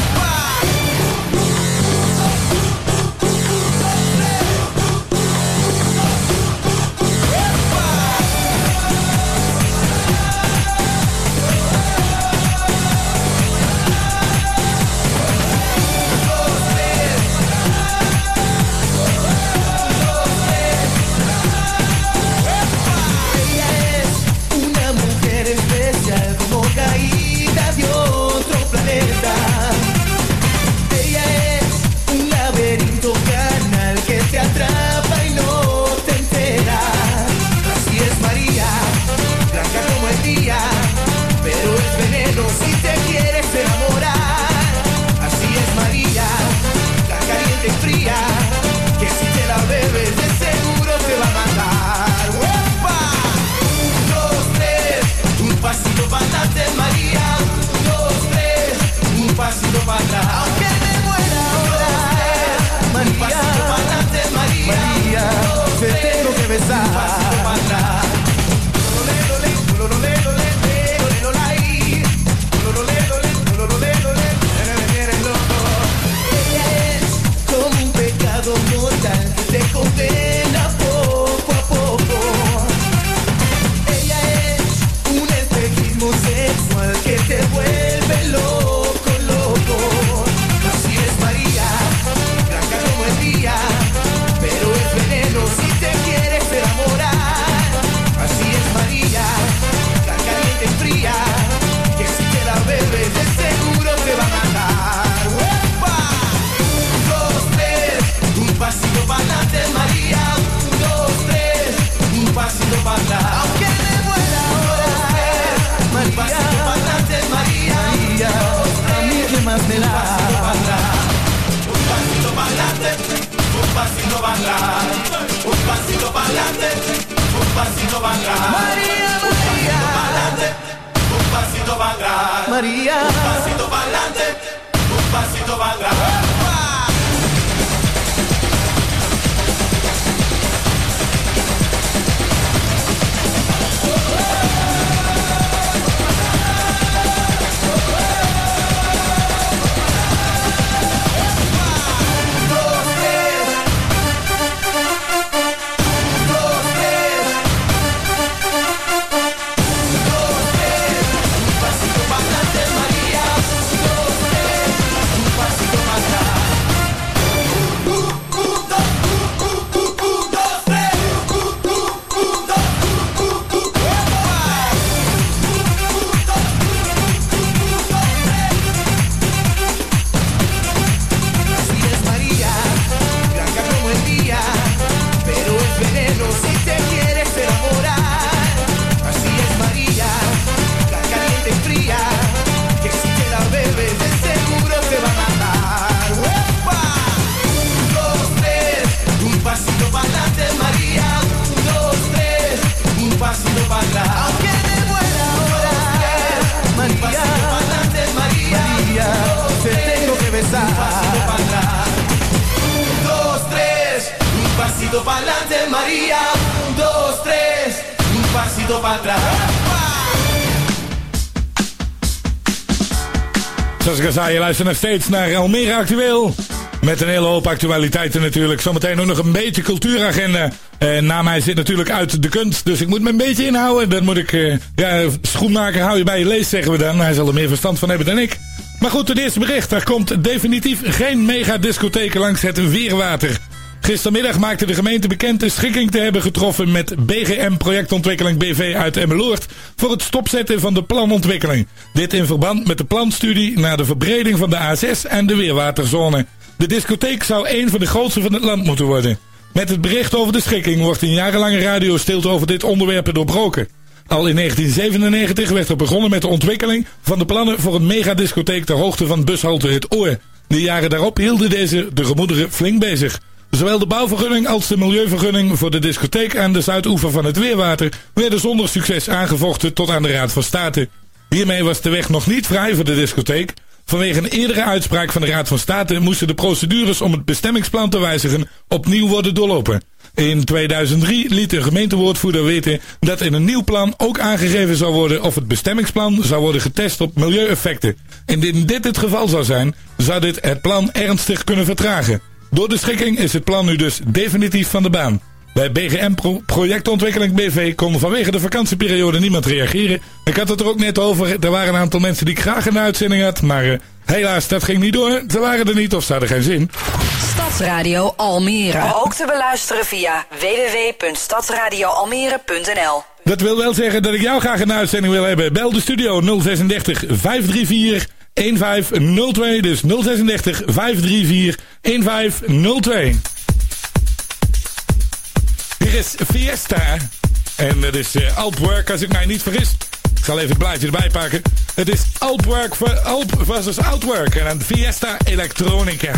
Je luistert nog steeds naar Almere Actueel. Met een hele hoop actualiteiten natuurlijk. Zometeen ook nog een beetje cultuuragenda. Eh, na mij zit natuurlijk uit de kunst. Dus ik moet me een beetje inhouden. Dat moet ik... eh, ja, schoenmaker hou je bij je lees, zeggen we dan. Hij zal er meer verstand van hebben dan ik. Maar goed, het eerste bericht. Er komt definitief geen megadiscotheek langs het Weerwater. Gistermiddag maakte de gemeente bekend de schikking te hebben getroffen met BGM Projectontwikkeling BV uit Emmeloord voor het stopzetten van de planontwikkeling. Dit in verband met de planstudie naar de verbreding van de A6 en de weerwaterzone. De discotheek zou een van de grootste van het land moeten worden. Met het bericht over de schikking wordt een jarenlange radiostilte over dit onderwerp doorbroken. Al in 1997 werd er begonnen met de ontwikkeling van de plannen voor een megadiscotheek ter hoogte van bushalte Het Oor. De jaren daarop hielden deze de gemoederen flink bezig. Zowel de bouwvergunning als de milieuvergunning voor de discotheek aan de zuidoever van het Weerwater werden zonder succes aangevochten tot aan de Raad van State. Hiermee was de weg nog niet vrij voor de discotheek. Vanwege een eerdere uitspraak van de Raad van State moesten de procedures om het bestemmingsplan te wijzigen opnieuw worden doorlopen. In 2003 liet de gemeentewoordvoerder weten dat in een nieuw plan ook aangegeven zou worden of het bestemmingsplan zou worden getest op milieueffecten. Indien dit het geval zou zijn, zou dit het plan ernstig kunnen vertragen. Door de schikking is het plan nu dus definitief van de baan. Bij BGM Pro Projectontwikkeling BV kon vanwege de vakantieperiode niemand reageren. Ik had het er ook net over. Er waren een aantal mensen die ik graag een uitzending had. Maar eh, helaas, dat ging niet door. Ze waren er niet of ze hadden geen zin. Stadsradio Almere. Ook te beluisteren via www.stadsradioalmere.nl. Dat wil wel zeggen dat ik jou graag een uitzending wil hebben. Bel de studio 036 534 1502. Dus 036 534 1502. Hier is Fiesta. En dat is uh, Alpwork, als ik mij niet vergis. Ik zal even het blaadje erbij pakken. Het is Alpwork voor Alp versus Outwork. En dan Fiesta Electronica.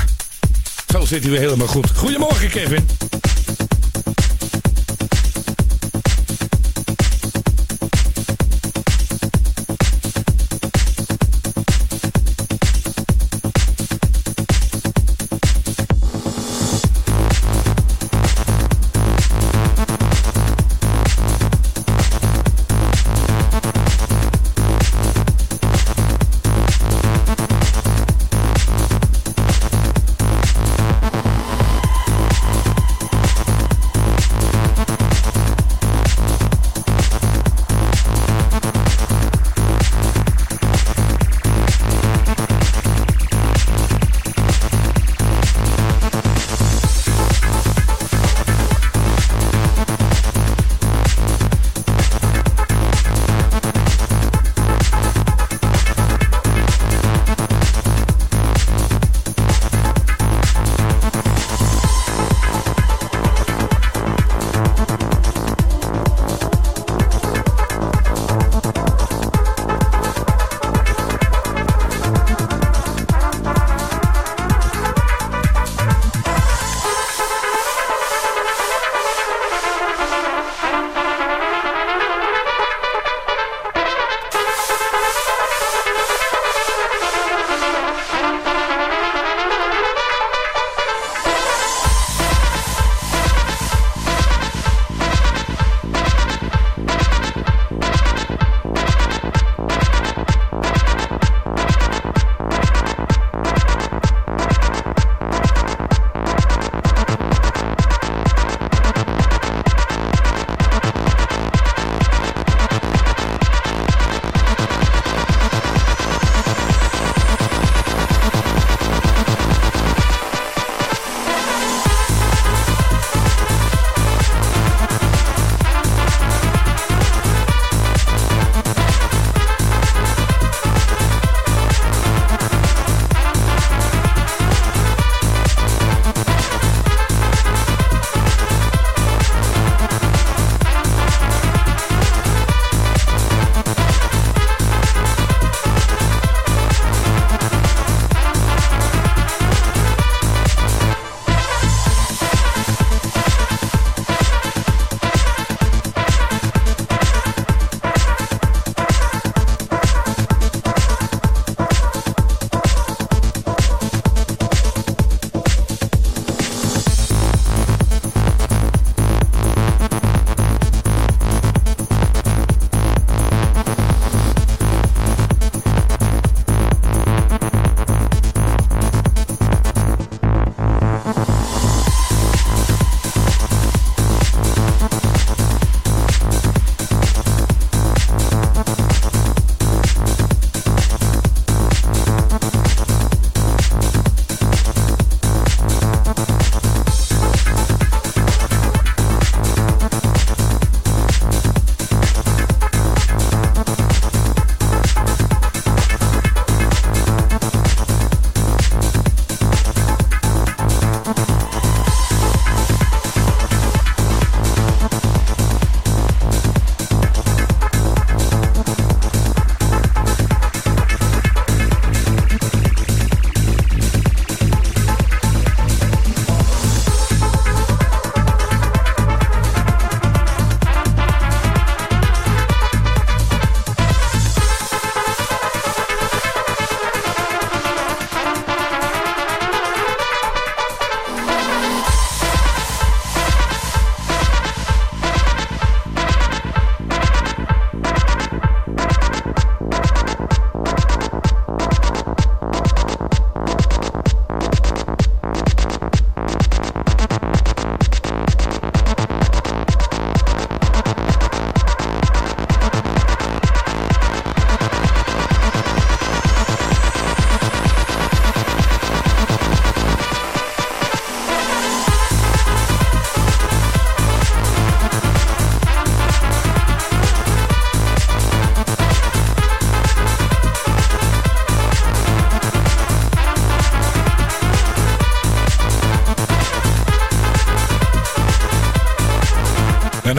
Zo zit hij weer helemaal goed. Goedemorgen, Kevin.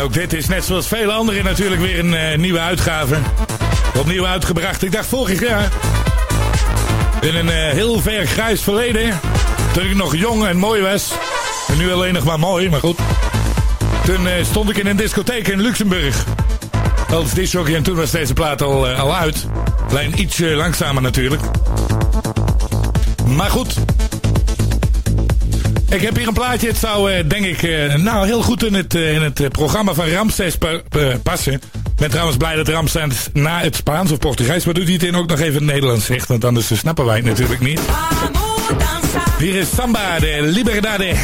Ook dit is net zoals vele andere natuurlijk weer een eh, nieuwe uitgave. Opnieuw uitgebracht. Ik dacht vorig jaar. In een eh, heel ver grijs verleden. Toen ik nog jong en mooi was. En nu alleen nog maar mooi, maar goed. Toen eh, stond ik in een discotheek in Luxemburg. Als disjockey en toen was deze plaat al, al uit. Alleen iets langzamer natuurlijk. Maar goed. Ik heb hier een plaatje. Het zou eh, denk ik eh, nou heel goed in het, eh, in het programma van Ramses pa- pa- passen. Ik ben trouwens blij dat Ramses na het Spaans of Portugees... maar doet hij het in ook nog even het Nederlands zegt. Want anders snappen wij het natuurlijk niet. Hier is Samba de Liberdade.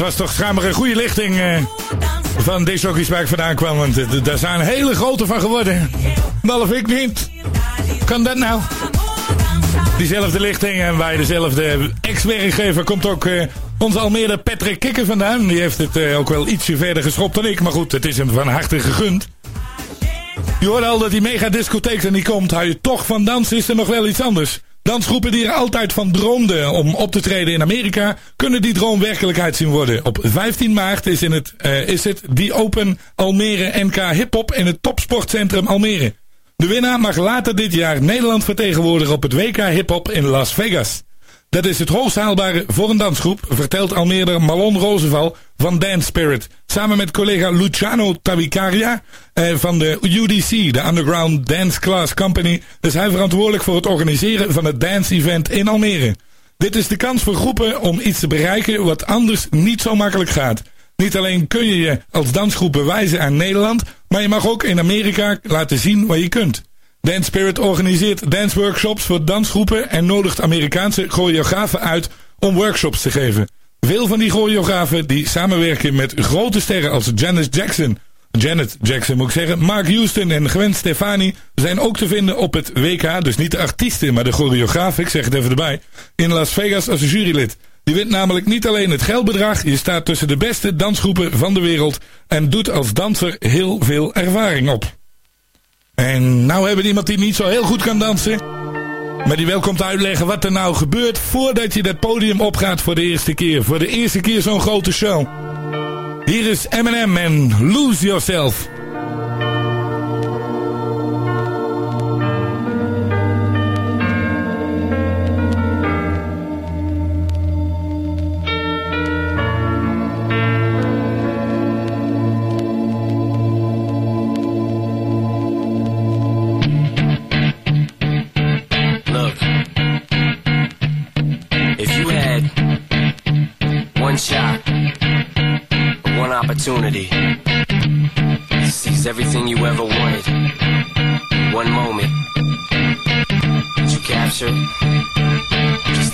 Was toch schijnbaar een goede lichting eh, van deze jockeys waar ik vandaan kwam. Want eh, daar zijn hele grote van geworden. Behalve ik niet. Kan dat nou? Diezelfde lichting en bij dezelfde ex-werkgever komt ook eh, onze Almere Patrick Kikker vandaan. Die heeft het ook wel ietsje verder geschopt dan ik. Maar goed, het is hem van harte gegund. Je hoorde al dat die megadiscotheek er niet komt. Hou je toch van dansen is er nog wel iets anders. Dansgroepen die er altijd van droomden om op te treden in Amerika... kunnen die droom werkelijkheid zien worden. Op 15 maart is, in het, eh, is het The Open Almere NK Hip Hop in het Topsportcentrum Almere. De winnaar mag later dit jaar Nederland vertegenwoordigen op het WK Hip Hop in Las Vegas. Dat is het hoogst haalbare voor een dansgroep, vertelt Almeerder Malon Roosevelt van Dance Spirit. Samen met collega Luciano Tavicaria eh, van de UDC, de Underground Dance Class Company, is hij verantwoordelijk voor het organiseren van het dance event in Almere. Dit is de kans voor groepen om iets te bereiken wat anders niet zo makkelijk gaat. Niet alleen kun je je als dansgroep bewijzen aan Nederland, maar je mag ook in Amerika laten zien wat je kunt. Dance Spirit organiseert danceworkshops voor dansgroepen en nodigt Amerikaanse choreografen uit om workshops te geven. Veel van die choreografen die samenwerken met grote sterren als Janet Jackson, Janet Jackson moet ik zeggen, Mark Houston en Gwen Stefani zijn ook te vinden op het WK, dus niet de artiesten, maar de choreografen, ik zeg het even erbij, in Las Vegas als jurylid. Je wint namelijk niet alleen het geldbedrag, je staat tussen de beste dansgroepen van de wereld en doet als danser heel veel ervaring op. En nou hebben we iemand die niet zo heel goed kan dansen. Maar die wel komt uitleggen wat er nou gebeurt voordat je dat podium opgaat voor de eerste keer. Voor de eerste keer zo'n grote show. Hier is Eminem en Lose Yourself. Opportunity. Sees everything you ever wanted. One moment. Did you capture it? Just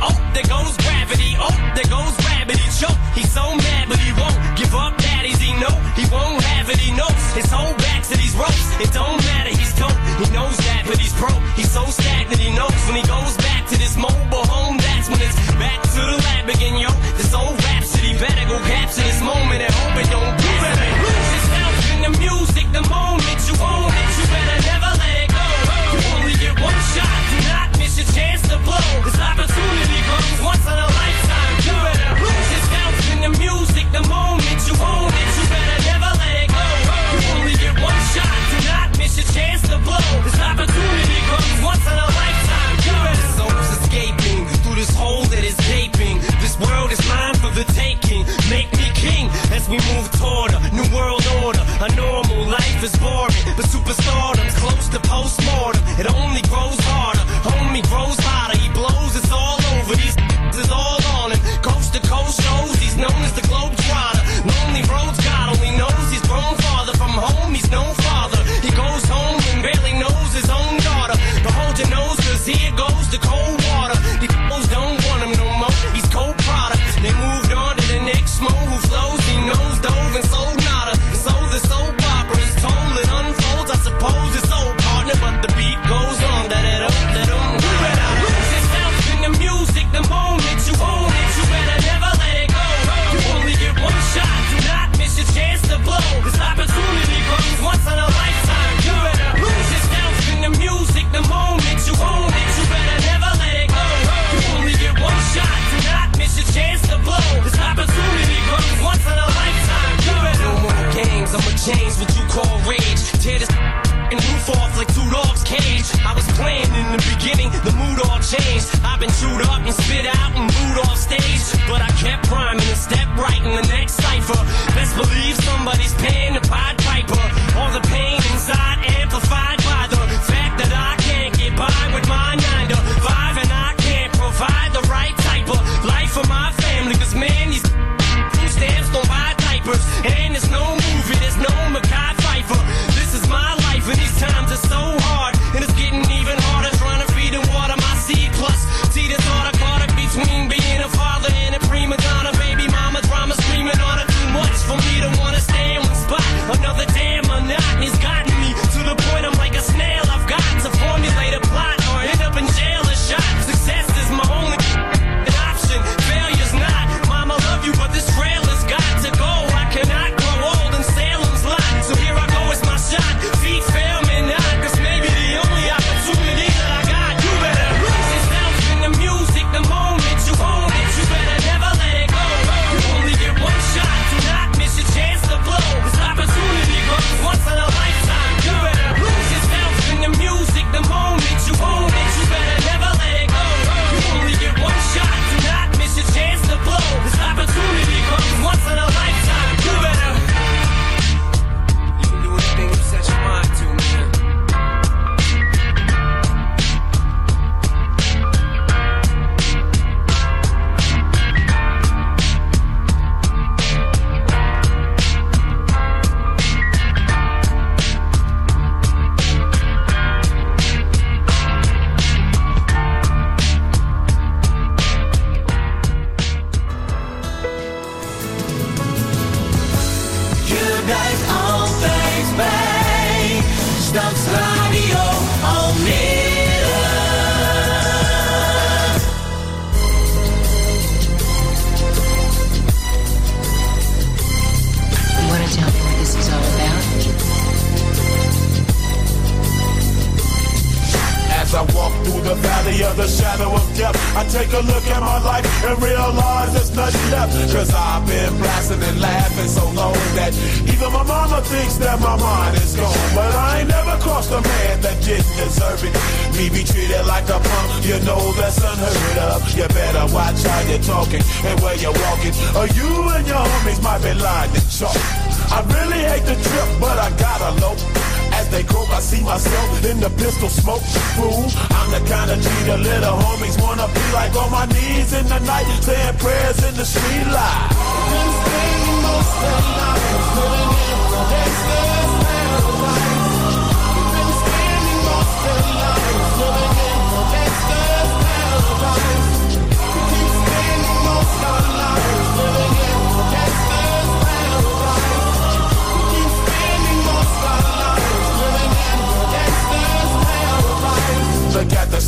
Oh, there goes gravity. Oh, there goes gravity. Choke. He's so mad, but he won't give up. Daddies, he know he won't have it. He knows his whole back to these ropes. It don't matter. He's dope. He knows that, but he's broke. He's so stagnant. He knows when he goes back to this mobile home. That's when it's back to the lab again, yo. This old rhapsody better go capture this moment and hope it don't get better. Lose yourself in the music. The moment you own it, you better never This opportunity comes once in a lifetime. You better lose yourself in the music. The moment you own it, you better never let it go. You only get one shot. Do not miss your chance to blow. This opportunity comes once in a lifetime. You better souls escaping through this hole that is gaping. This world is mine for the taking. Make me king as we move toward a new world order. A normal life is boring, but superstardom's close to postmortem. It only grows harder, homie grows hotter. knows, knows he's known as the This opportunity comes once in a lifetime. You better lose the music. The moment you own it, you better never let it go. You only get one shot. Do not miss your chance to blow. This opportunity comes once in a lifetime. No more games. I'ma change what you call rage. Tear this *laughs* roof off like two dogs' cage. I was playing in the beginning, the mood all changed. I've been chewed up and spit out and. But I kept rhyming and stepped right in the next cipher. Best believe somebody's paying the Pied Piper. All the pain inside amplified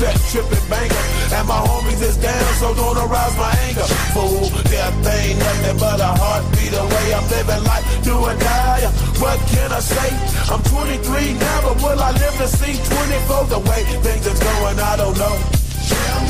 set tripping banker. And my homies is down, so don't arouse my anger. Fool, death ain't nothing but a heartbeat away. I'm living life, do or die. What can I say? I'm 23 now, but will I live to see 24? The way things are going, I don't know. Tell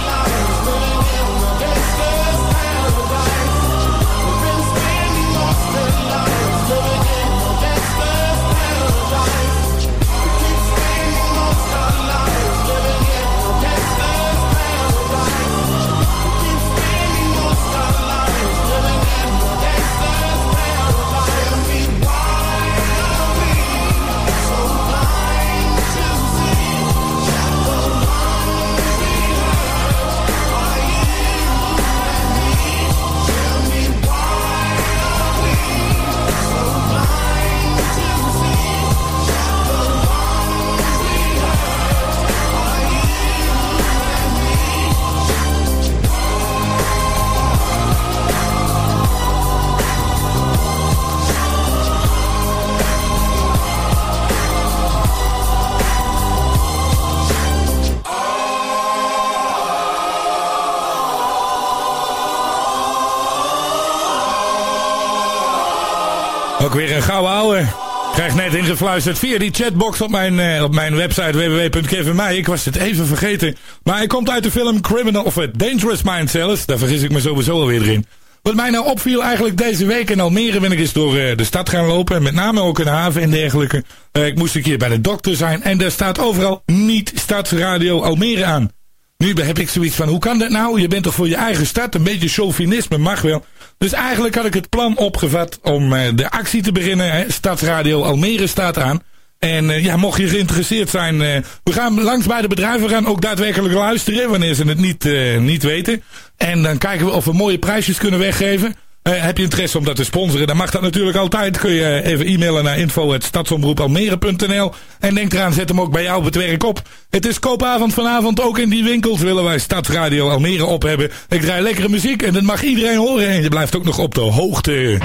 Ook weer een gouden ouwe. Krijg net ingefluisterd via die chatbox op mijn, eh, op mijn website www.kevinmij. Ik was het even vergeten. Maar hij komt uit de film Criminal of a Dangerous Mind zelfs. Daar vergis ik me sowieso alweer in. Wat mij nou opviel eigenlijk deze week in Almere ben ik eens door eh, de stad gaan lopen. Met name ook in de haven en dergelijke. Eh, ik moest een keer bij de dokter zijn. En daar staat overal niet Stadsradio Almere aan. Nu heb ik zoiets van, hoe kan dat nou? Je bent toch voor je eigen stad? Een beetje chauvinisme mag wel. Dus eigenlijk had ik het plan opgevat om eh, de actie te beginnen. Stadsradio Almere staat aan. En eh, ja, mocht je geïnteresseerd zijn, eh, we gaan langs bij de bedrijven. Gaan ook daadwerkelijk luisteren wanneer ze het niet, niet weten. En dan kijken we of we mooie prijsjes kunnen weggeven. Eh, heb je interesse om dat te sponsoren, dan mag dat natuurlijk altijd. Kun je even e-mailen naar info.stadsomroepalmere.nl En denk eraan, zet hem ook bij jou op het werk op. Het is koopavond vanavond, ook in die winkels willen wij Stadsradio Almere op hebben. Ik draai lekkere muziek en dat mag iedereen horen. En je blijft ook nog op de hoogte.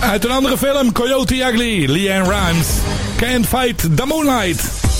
Uit een andere film, Coyote Ugly, Leanne Rimes. Can't Fight the Moonlight.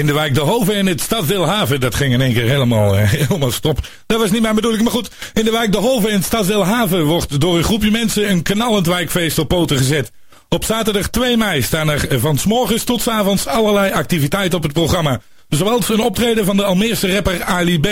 In de wijk De Hoven en het stadsdeel Haven. Dat ging in één keer helemaal, eh, *laughs* helemaal stop. Dat was niet mijn bedoeling, maar goed. In de wijk De Hoven en het stadsdeel Haven wordt door een groepje mensen een knallend wijkfeest op poten gezet. Op zaterdag 2 mei staan er van 's morgens tot 's avonds allerlei activiteiten op het programma. Zoals een optreden van de Almeerse rapper Ali B.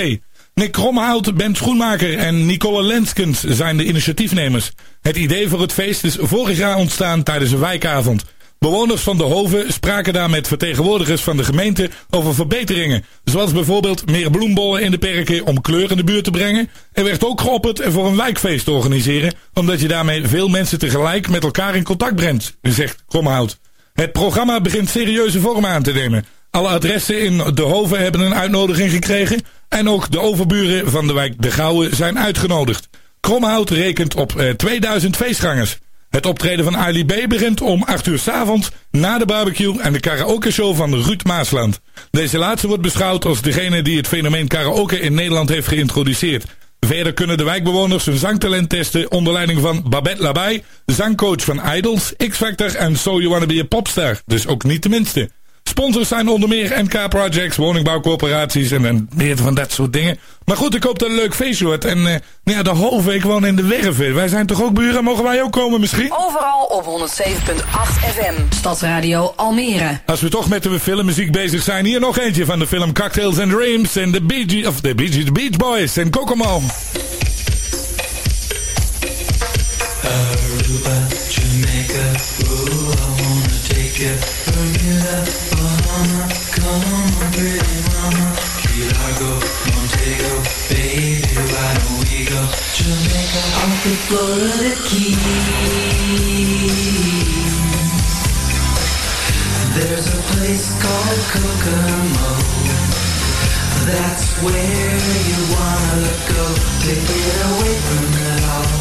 Nick Kromhout, Ben Schoenmaker en Nicole Lenskens zijn de initiatiefnemers. Het idee voor het feest is vorig jaar ontstaan tijdens een wijkavond. Bewoners van de Hoven spraken daar met vertegenwoordigers van de gemeente over verbeteringen. Zoals bijvoorbeeld meer bloembollen in de perken om kleur in de buurt te brengen. Er werd ook geopperd voor een wijkfeest te organiseren, omdat je daarmee veel mensen tegelijk met elkaar in contact brengt, zegt Kromhout. Het programma begint serieuze vorm aan te nemen. Alle adressen in de Hoven hebben een uitnodiging gekregen. En ook de overburen van de wijk De Gouwen zijn uitgenodigd. Kromhout rekent op eh, 2000 feestgangers. Het optreden van Ali B begint om 8 uur 's avonds na de barbecue en de karaoke show van Ruud Maasland. Deze laatste wordt beschouwd als degene die het fenomeen karaoke in Nederland heeft geïntroduceerd. Verder kunnen de wijkbewoners hun zangtalent testen onder leiding van Babette Labai, zangcoach van Idols, X-Factor en So You Wanna Be a Popstar. Dus ook niet de minste. Sponsors zijn onder meer NK Projects, woningbouwcorporaties en, en meer van dat soort dingen. Maar goed, ik hoop dat het een leuk feestje wordt. En eh, nou ja, de Hove, ik woon in de Werven. Wij zijn toch ook buren? Mogen wij ook komen misschien? Overal op 107.8 FM. Stadsradio Almere. Als we toch met de filmmuziek bezig zijn, hier nog eentje van de film Cocktails and Dreams en de Bee Gees, of de Bee Gees, de Beach Boys en Kokomo. Aruba, Jamaica, ooh, I wanna take you. Bermuda, Keys. There's a place called Kokomo. That's where you wanna go to get away from it all.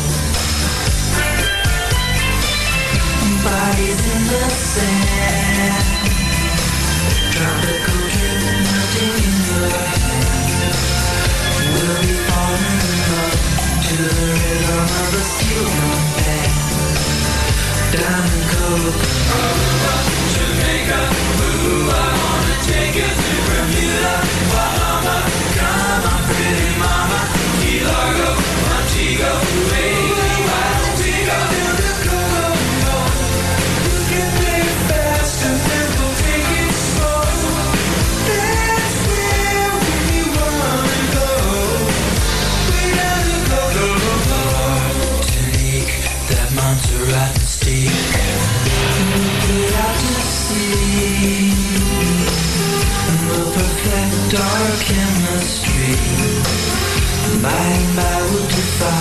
Bodies in the sand, tropical the rhythm of a By and by we'll defy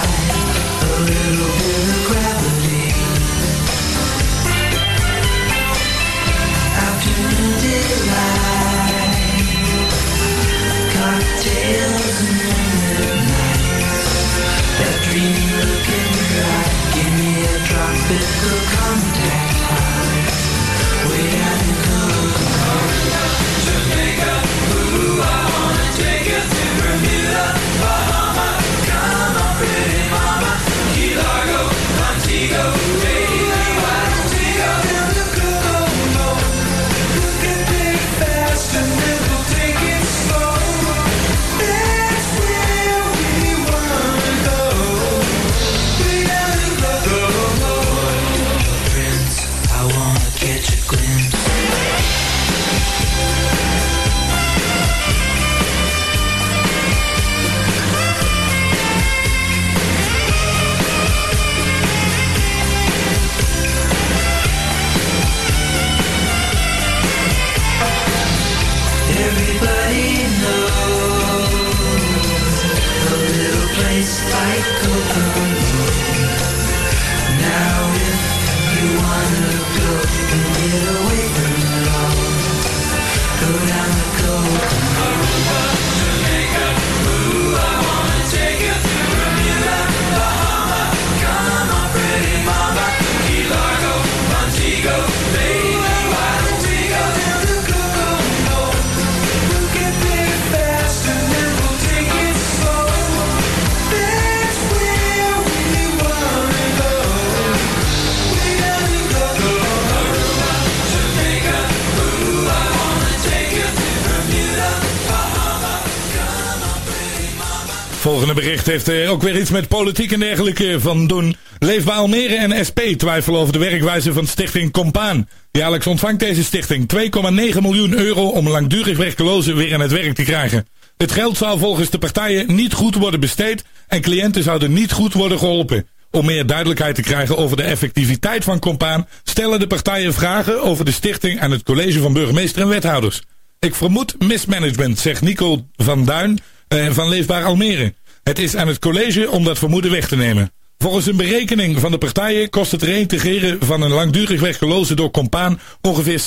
Bericht heeft eh, ook weer iets met politiek en dergelijke van doen. Leefbaar Almere en SP twijfelen over de werkwijze van stichting Compaan. Jaarlijks ontvangt deze stichting 2,9 miljoen euro om langdurig werklozen weer aan het werk te krijgen. Het geld zou volgens de partijen niet goed worden besteed en cliënten zouden niet goed worden geholpen. Om meer duidelijkheid te krijgen over de effectiviteit van Compaan stellen de partijen vragen over de stichting aan het college van burgemeester en wethouders. Ik vermoed mismanagement, zegt Nico van Duin eh, van Leefbaar Almere. Het is aan het college om dat vermoeden weg te nemen. Volgens een berekening van de partijen kost het reintegreren van een langdurig werkloze door Compaan ongeveer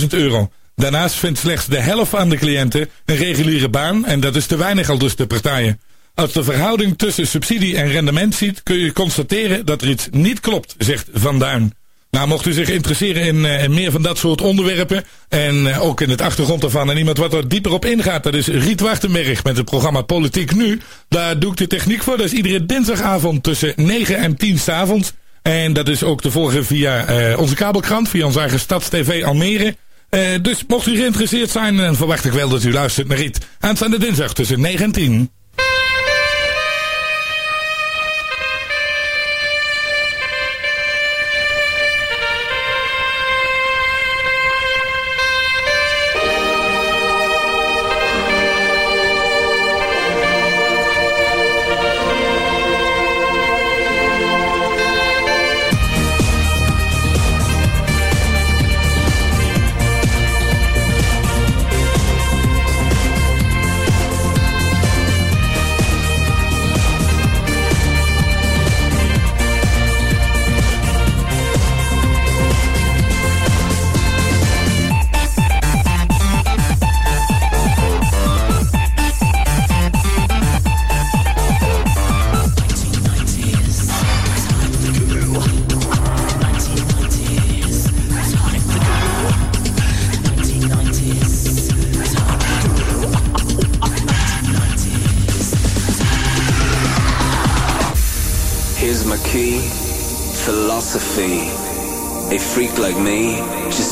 60.000 euro. Daarnaast vindt slechts de helft van de cliënten een reguliere baan en dat is te weinig al dus de partijen. Als de verhouding tussen subsidie en rendement ziet, kun je constateren dat er iets niet klopt, zegt Van Duin. Nou, mocht u zich interesseren in, eh, in meer van dat soort onderwerpen en eh, ook in het achtergrond ervan en iemand wat er dieper op ingaat, dat is Riet Wartenberg met het programma Politiek Nu. Daar doe ik de techniek voor. Dat is iedere dinsdagavond tussen 9 en 10 s avonds. En dat is ook te volgen via eh, onze kabelkrant, via onze eigen Stadstv Almere. Dus mocht u geïnteresseerd zijn, dan verwacht ik wel dat u luistert naar Riet. Aanstaande dinsdag tussen 9 en 10.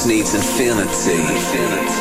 Needs infinity. Relax.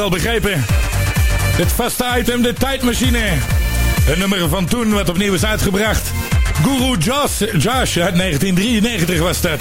Al begrepen. Het vaste item, de tijdmachine. Een nummer van toen wat opnieuw is uitgebracht. Guru Josh, Josh uit 1993 was dat.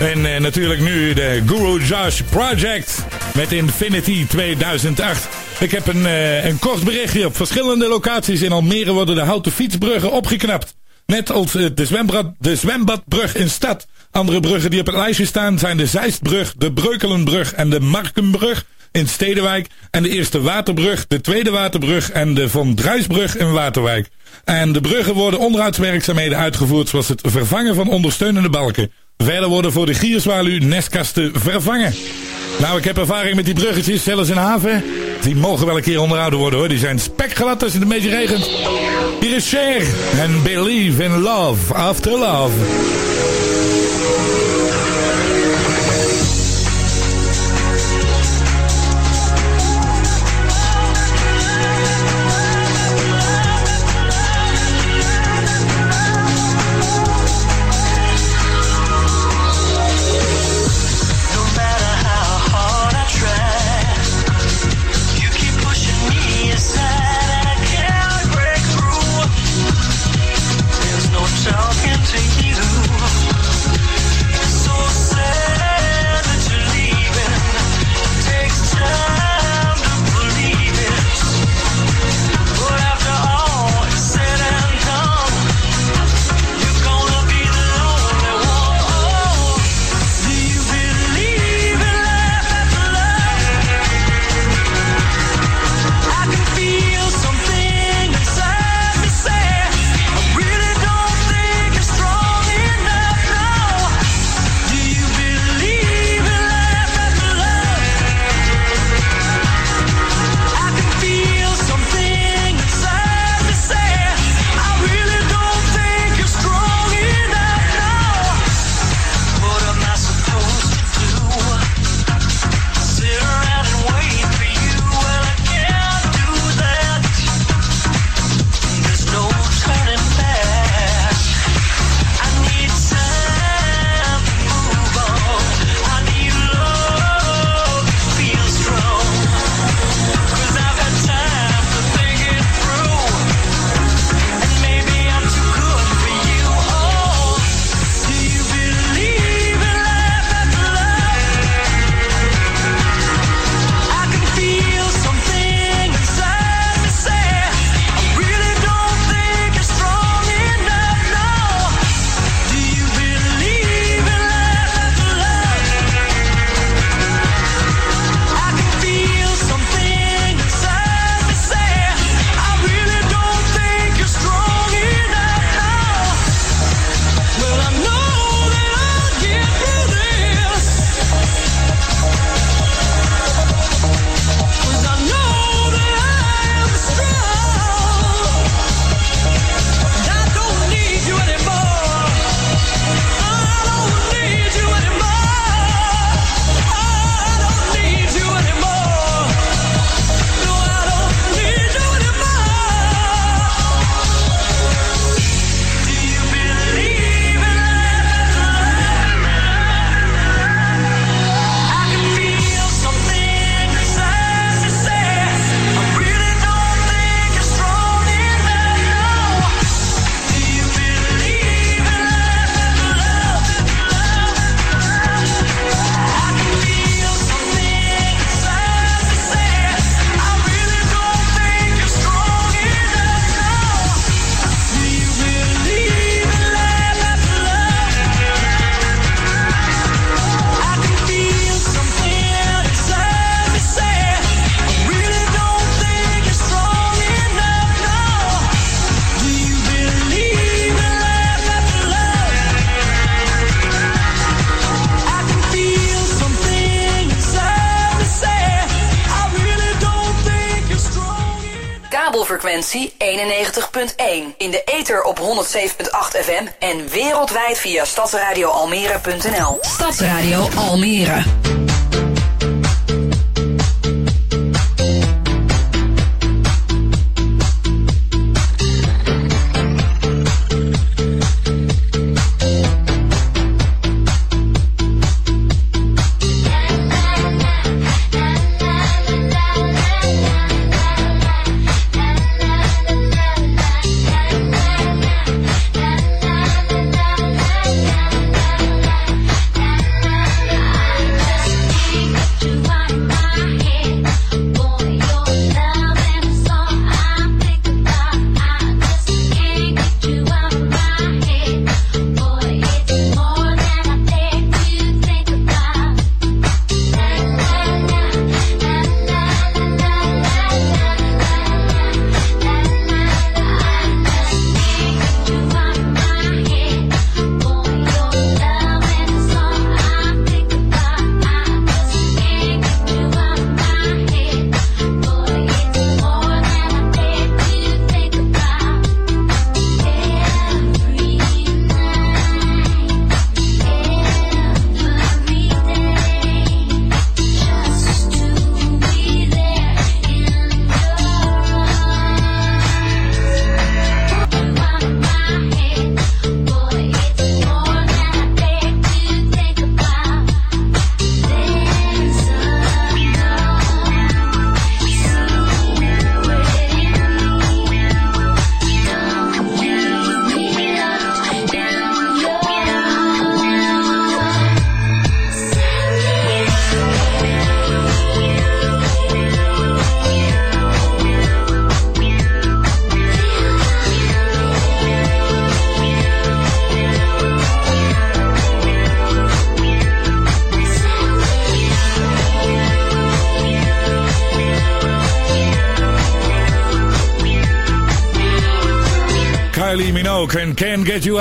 En eh, natuurlijk nu de Guru Josh Project met Infinity 2008. Ik heb een, eh, een kort berichtje. Op verschillende locaties in Almere worden de houten fietsbruggen opgeknapt. Net als eh, de, zwembad, de zwembadbrug in stad. Andere bruggen die op het lijstje staan zijn de Zeistbrug, de Breukelenbrug en de Markenbrug in Stedenwijk. En de eerste Waterbrug, de tweede Waterbrug en de Von Druisbrug in Waterwijk. En de bruggen worden onderhoudswerkzaamheden uitgevoerd zoals het vervangen van ondersteunende balken. Verder worden voor de gierzwaluw nestkasten vervangen. Nou, ik heb ervaring met die bruggetjes, zelfs in haven. Die mogen wel een keer onderhouden worden hoor. Die zijn spekglad als het een beetje regent. Hier Cher en Believe in Love After Love. Op 107.8 FM en wereldwijd via stadsradioalmere.nl. Stadsradio Almere.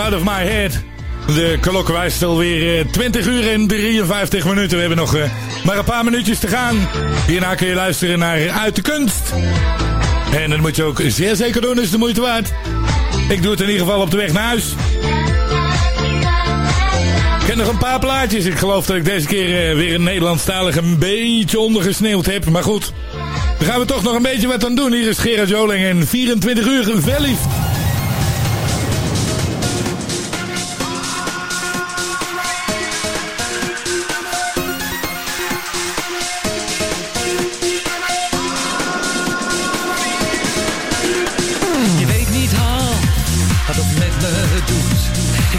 Out of My Head. De klok wijst alweer eh, 20 uur en 53 minuten. We hebben nog eh, maar een paar minuutjes te gaan. Hierna kun je luisteren naar Uit de Kunst. En dat moet je ook zeer zeker doen, is de moeite waard. Ik doe het in ieder geval op de weg naar huis. Ik heb nog een paar plaatjes. Ik geloof dat ik deze keer eh, weer een Nederlandstalig een beetje ondergesneeuwd heb. Maar goed, daar gaan we toch nog een beetje wat aan doen. Hier is Gerard Joling en 24 uur verliefd.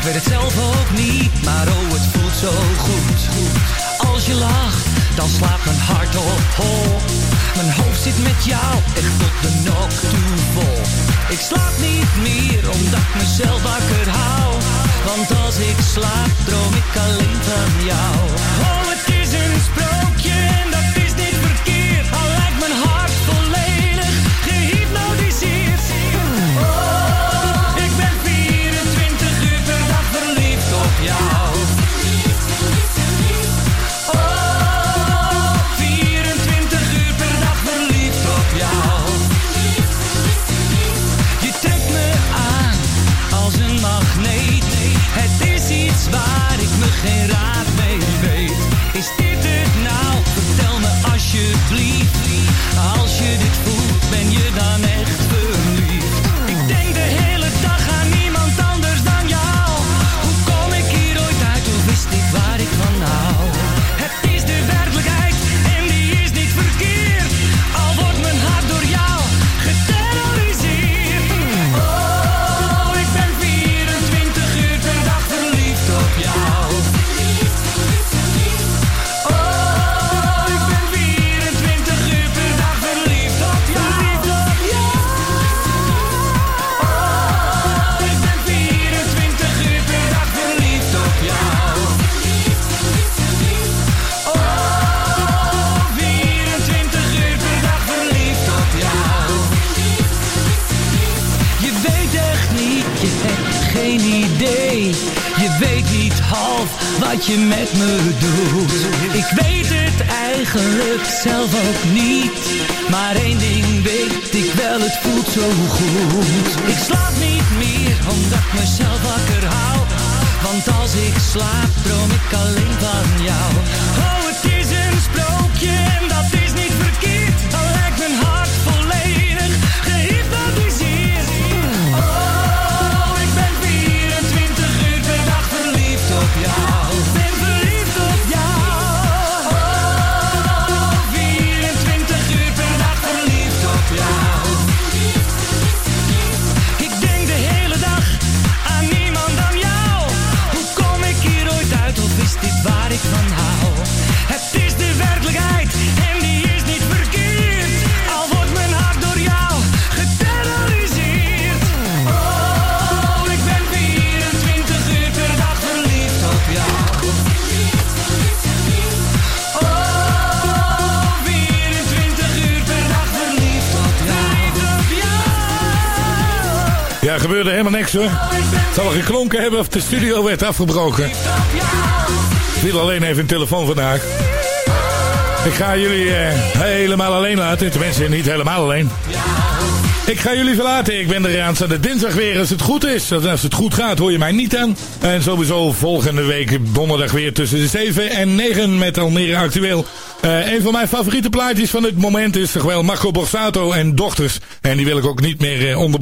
Ik weet het zelf ook niet, maar oh, het voelt zo goed. Als je lacht, dan slaat mijn hart op hol. Mijn hoofd zit met jou echt tot de nok toe vol. Ik slaap niet meer omdat ik mezelf wakker hou. Want als ik slaap, droom ik alleen van jou. Wat je met me doet. Ik weet het eigenlijk zelf ook niet. Maar één ding weet ik wel, het voelt zo goed. Ik slaap niet meer omdat ik mezelf wakker hou. Want als ik slaap, droom ik alleen van jou. Oh, het is een sprookje en dat is niet gebeurde helemaal niks hoor. Het zal geklonken hebben of de studio werd afgebroken. Ik viel alleen even een telefoon vandaag. Ik ga jullie eh, helemaal alleen laten. Tenminste, niet helemaal alleen. Ik ga jullie verlaten. Ik ben er aanstaande dinsdag weer als het goed is. Als het goed gaat hoor je mij niet aan. En sowieso volgende week donderdag weer tussen de 7 en 9 met Almere Actueel. Eh, een van mijn favoriete plaatjes van het moment is toch wel Marco Borsato en Dochters. En die wil ik ook niet meer eh, onderbreken.